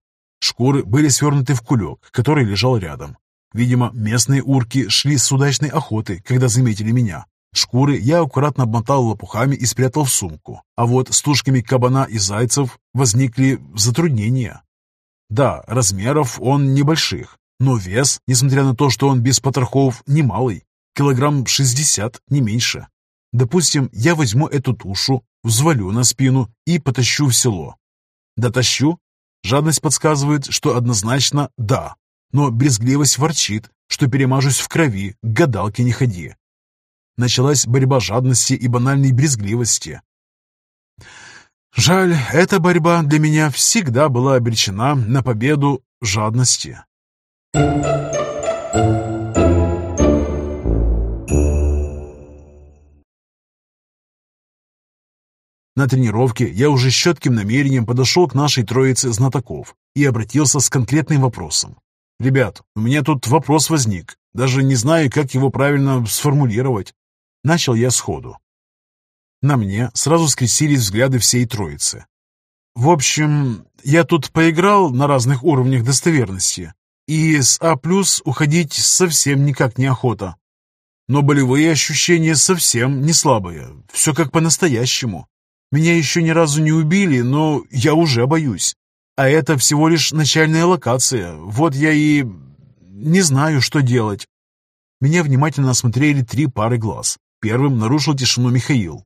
Шкуры были свернуты в кулек, который лежал рядом. Видимо, местные урки шли с удачной охоты, когда заметили меня. Шкуры я аккуратно обмотал лопухами и спрятал в сумку, а вот с тушками кабана и зайцев возникли затруднения. Да, размеров он небольших, но вес, несмотря на то, что он без потрохов, немалый, килограмм 60, не меньше. Допустим, я возьму эту тушу, взвалю на спину и потащу в село. Дотащу? Жадность подсказывает, что однозначно да, но брезгливость ворчит, что перемажусь в крови, к гадалке не ходи. Началась борьба жадности и банальной брезгливости. Жаль, эта борьба для меня всегда была обречена на победу жадности. На тренировке я уже с четким намерением подошел к нашей троице знатоков и обратился с конкретным вопросом. «Ребят, у меня тут вопрос возник. Даже не знаю, как его правильно сформулировать». Начал я сходу. На мне сразу скрестились взгляды всей троицы. В общем, я тут поиграл на разных уровнях достоверности, и с А+, уходить совсем никак не охота. Но болевые ощущения совсем не слабые, все как по-настоящему. Меня еще ни разу не убили, но я уже боюсь. А это всего лишь начальная локация. Вот я и не знаю, что делать. Меня внимательно осмотрели три пары глаз. Первым нарушил тишину Михаил.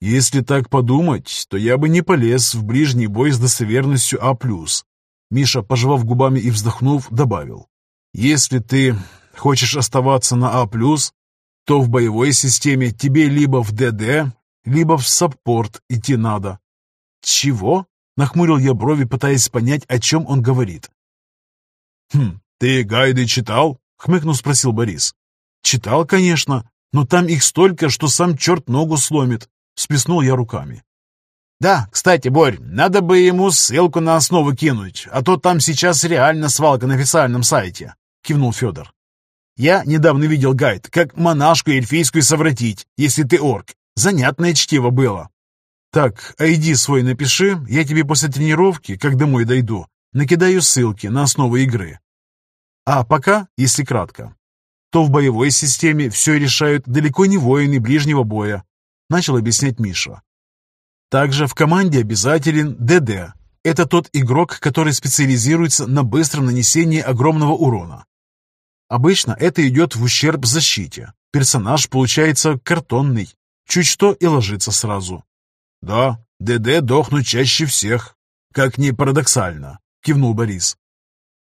Если так подумать, то я бы не полез в ближний бой с достоверностью А+. Миша, пожевав губами и вздохнув, добавил. Если ты хочешь оставаться на А+, то в боевой системе тебе либо в ДД, либо в саппорт идти надо». «Чего?» — нахмурил я брови, пытаясь понять, о чем он говорит. «Хм, ты гайды читал?» — хмыкнул спросил Борис. «Читал, конечно, но там их столько, что сам черт ногу сломит», — всплеснул я руками. «Да, кстати, Борь, надо бы ему ссылку на основу кинуть, а то там сейчас реально свалка на официальном сайте», — кивнул Федор. «Я недавно видел гайд, как монашку эльфийскую совратить, если ты орк. Занятное чтиво было. Так, айди свой напиши, я тебе после тренировки, как домой дойду, накидаю ссылки на основу игры. А пока, если кратко, то в боевой системе все решают далеко не воины ближнего боя, начал объяснять Миша. Также в команде обязателен ДД. Это тот игрок, который специализируется на быстром нанесении огромного урона. Обычно это идет в ущерб защите. Персонаж получается картонный, Чуть что и ложится сразу. «Да, ДД дохнут чаще всех, как ни парадоксально», — кивнул Борис.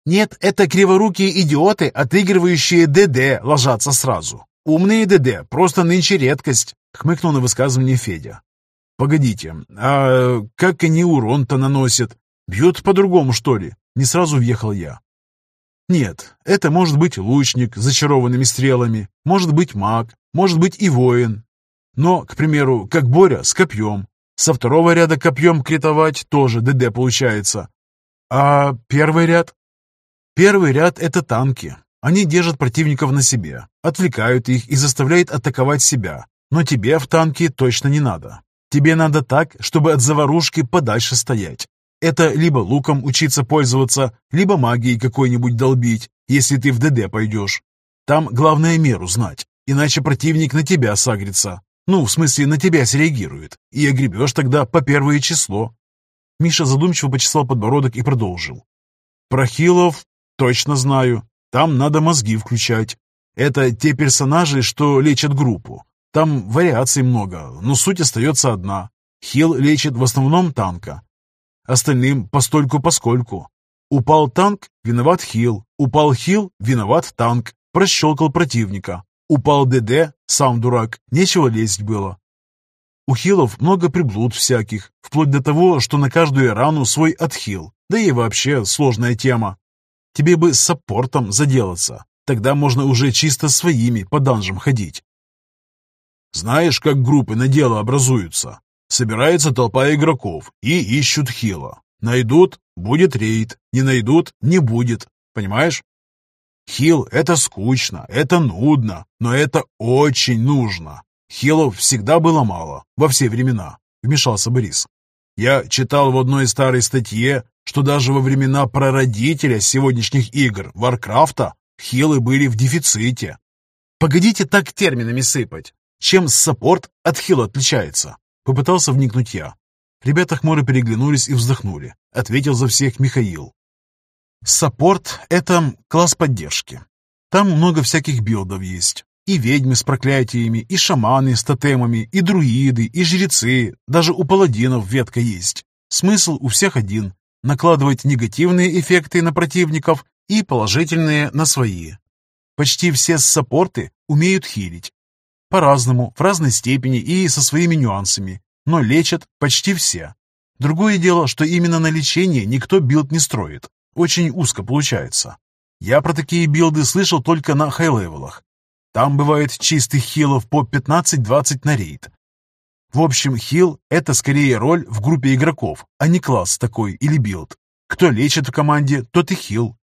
«Нет, это криворукие идиоты, отыгрывающие ДД, ложатся сразу. Умные ДД, просто нынче редкость», — хмыкнул на высказывание Федя. «Погодите, а как они урон-то наносят? Бьют по-другому, что ли?» Не сразу въехал я. Нет, это может быть лучник с зачарованными стрелами, может быть маг, может быть и воин, но, к примеру, как Боря с копьем. Со второго ряда копьем критовать тоже ДД получается. А первый ряд? Первый ряд — это танки. Они держат противников на себе, отвлекают их и заставляют атаковать себя. Но тебе в танке точно не надо. Тебе надо так, чтобы от заварушки подальше стоять. Это либо луком учиться пользоваться, либо магией какой-нибудь долбить, если ты в ДД пойдешь. Там главное меру знать, иначе противник на тебя сагрится, ну, в смысле, на тебя среагирует. И огребешь тогда по первое число. Миша задумчиво почесал подбородок и продолжил. Про хилов точно знаю. Там надо мозги включать. Это те персонажи, что лечат группу. Там вариаций много, но суть остается одна. Хил лечит в основном танка. Остальным постольку-поскольку. Упал танк – виноват хил. Упал хил – виноват танк. Прощелкал противника. Упал ДД, сам дурак, нечего лезть было. У хилов много приблуд всяких, вплоть до того, что на каждую рану свой отхил, да и вообще сложная тема. Тебе бы с саппортом заделаться, тогда можно уже чисто своими по данжам ходить. Знаешь, как группы на дело образуются? Собирается толпа игроков и ищут хила. Найдут – будет рейд, не найдут – не будет, понимаешь? Хил — это скучно, это нудно, но это очень нужно. Хилов всегда было мало, во все времена, — вмешался Борис. Я читал в одной старой статье, что даже во времена прародителя сегодняшних игр, Варкрафта, хилы были в дефиците. Погодите так терминами сыпать. Чем саппорт от хила отличается? Попытался вникнуть я. Ребята хмуро переглянулись и вздохнули. Ответил за всех Михаил. Саппорт — это класс поддержки. Там много всяких билдов есть. И ведьмы с проклятиями, и шаманы с тотемами, и друиды, и жрецы. Даже у паладинов ветка есть. Смысл у всех один – накладывать негативные эффекты на противников и положительные на свои. Почти все саппорты умеют хилить. По-разному, в разной степени и со своими нюансами, но лечат почти все. Другое дело, что именно на лечение никто билд не строит. Очень узко получается. Я про такие билды слышал только на хай-левелах. Там бывает чистых хилов по 15-20 на рейд. В общем, хил — это скорее роль в группе игроков, а не класс такой или билд. Кто лечит в команде, тот и хил.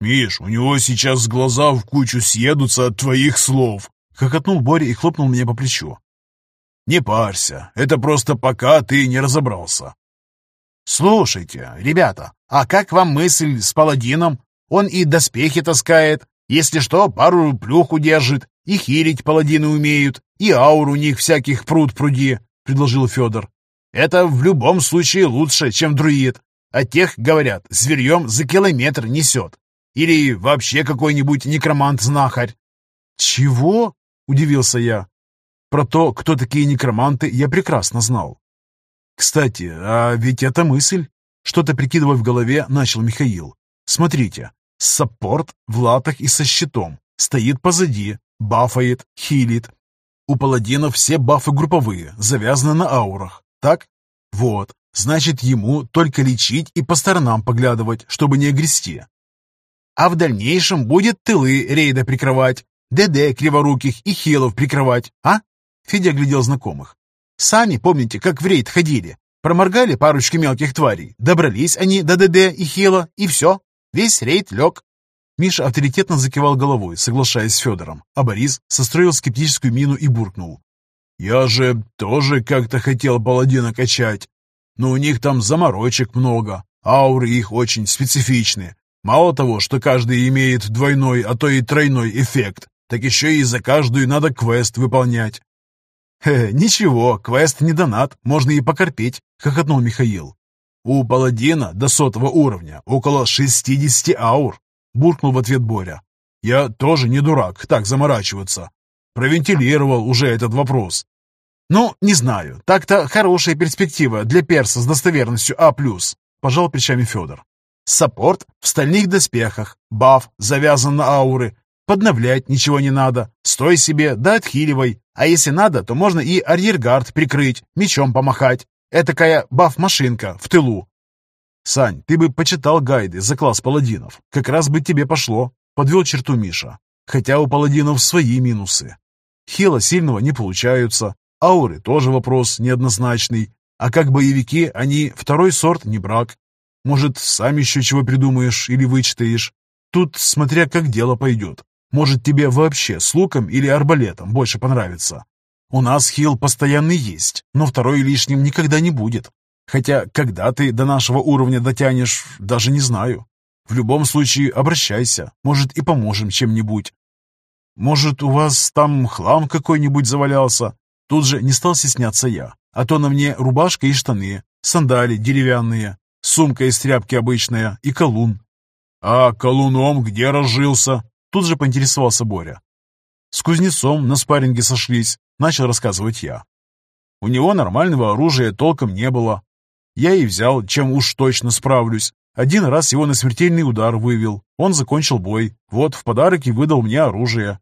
«Миш, у него сейчас глаза в кучу съедутся от твоих слов!» — хохотнул Боря и хлопнул меня по плечу. «Не парься, это просто пока ты не разобрался». «Слушайте, ребята, а как вам мысль с паладином? Он и доспехи таскает, если что, пару плюх удержит, и хилить паладины умеют, и аур у них всяких пруд пруди», — предложил Федор. «Это в любом случае лучше, чем друид. А тех, говорят, зверьем за километр несет. Или вообще какой-нибудь некромант-знахарь». «Чего?» — удивился я. Про то, кто такие некроманты, я прекрасно знал. «Кстати, а ведь это мысль!» Что-то прикидывая в голове, начал Михаил. «Смотрите, саппорт в латах и со щитом. Стоит позади, бафает, хилит. У паладинов все бафы групповые, завязаны на аурах. Так? Вот. Значит, ему только лечить и по сторонам поглядывать, чтобы не огрести. А в дальнейшем будет тылы рейда прикрывать, ДД криворуких и хилов прикрывать, а? Федя глядел знакомых. Сами помните, как в рейд ходили? Проморгали парочки мелких тварей, добрались они до ДД и хила, и все. Весь рейд лег. Миша авторитетно закивал головой, соглашаясь с Федором, а Борис состроил скептическую мину и буркнул. «Я же тоже как-то хотел паладина качать, но у них там заморочек много, ауры их очень специфичны. Мало того, что каждый имеет двойной, а то и тройной эффект, так еще и за каждую надо квест выполнять. «Хе, ничего, квест не донат, можно и покорпеть», — хохотнул Михаил. «У паладина до сотого уровня около 60 аур», — буркнул в ответ Боря. «Я тоже не дурак так заморачиваться. Провентилировал уже этот вопрос». «Ну, не знаю, так-то хорошая перспектива для перса с достоверностью А+,» — пожал плечами Федор. «Саппорт в стальных доспехах, баф завязан на ауры, подновлять ничего не надо, стой себе да отхиливай, а если надо, то можно и арьергард прикрыть, мечом помахать. Этакая баф-машинка в тылу. Сань, ты бы почитал гайды за класс паладинов. Как раз бы тебе пошло. Подвел черту Миша. Хотя у паладинов свои минусы. Хила сильного не получаются. Ауры тоже вопрос неоднозначный. А как боевики, они второй сорт не брак. Может, сам еще чего придумаешь или вычитаешь. Тут смотря как дело пойдет. Может, тебе вообще с луком или арбалетом больше понравится. У нас хил постоянный есть, но второй лишним никогда не будет. Хотя, когда ты до нашего уровня дотянешь, даже не знаю. В любом случае, обращайся, может, и поможем чем-нибудь. Может, у вас там хлам какой-нибудь завалялся? Тут же не стал стесняться я, а то на мне рубашка и штаны, сандали деревянные, сумка из тряпки обычная и колун. А колуном где разжился? Тут же поинтересовался Боря. С кузнецом на спарринге сошлись, начал рассказывать я. У него нормального оружия толком не было. Я и взял, чем уж точно справлюсь. Один раз его на смертельный удар вывел. Он закончил бой. Вот, в подарок и выдал мне оружие.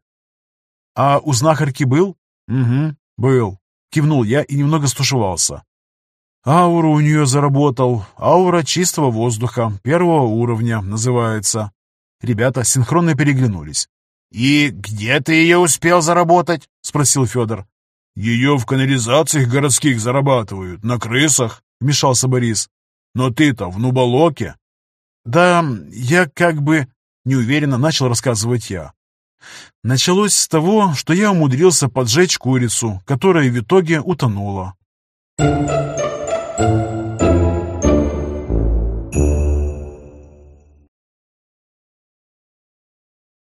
А у знахарки был? Угу, был. Кивнул я и немного стушевался. Ауру у нее заработал. Аура чистого воздуха, первого уровня, называется. Ребята синхронно переглянулись. «И где ты ее успел заработать?» — спросил Федор. «Ее в канализациях городских зарабатывают, на крысах», — вмешался Борис. «Но ты-то в Нубалоке». «Да, я как бы...» — неуверенно начал рассказывать я. Началось с того, что я умудрился поджечь курицу, которая в итоге утонула. Thank you.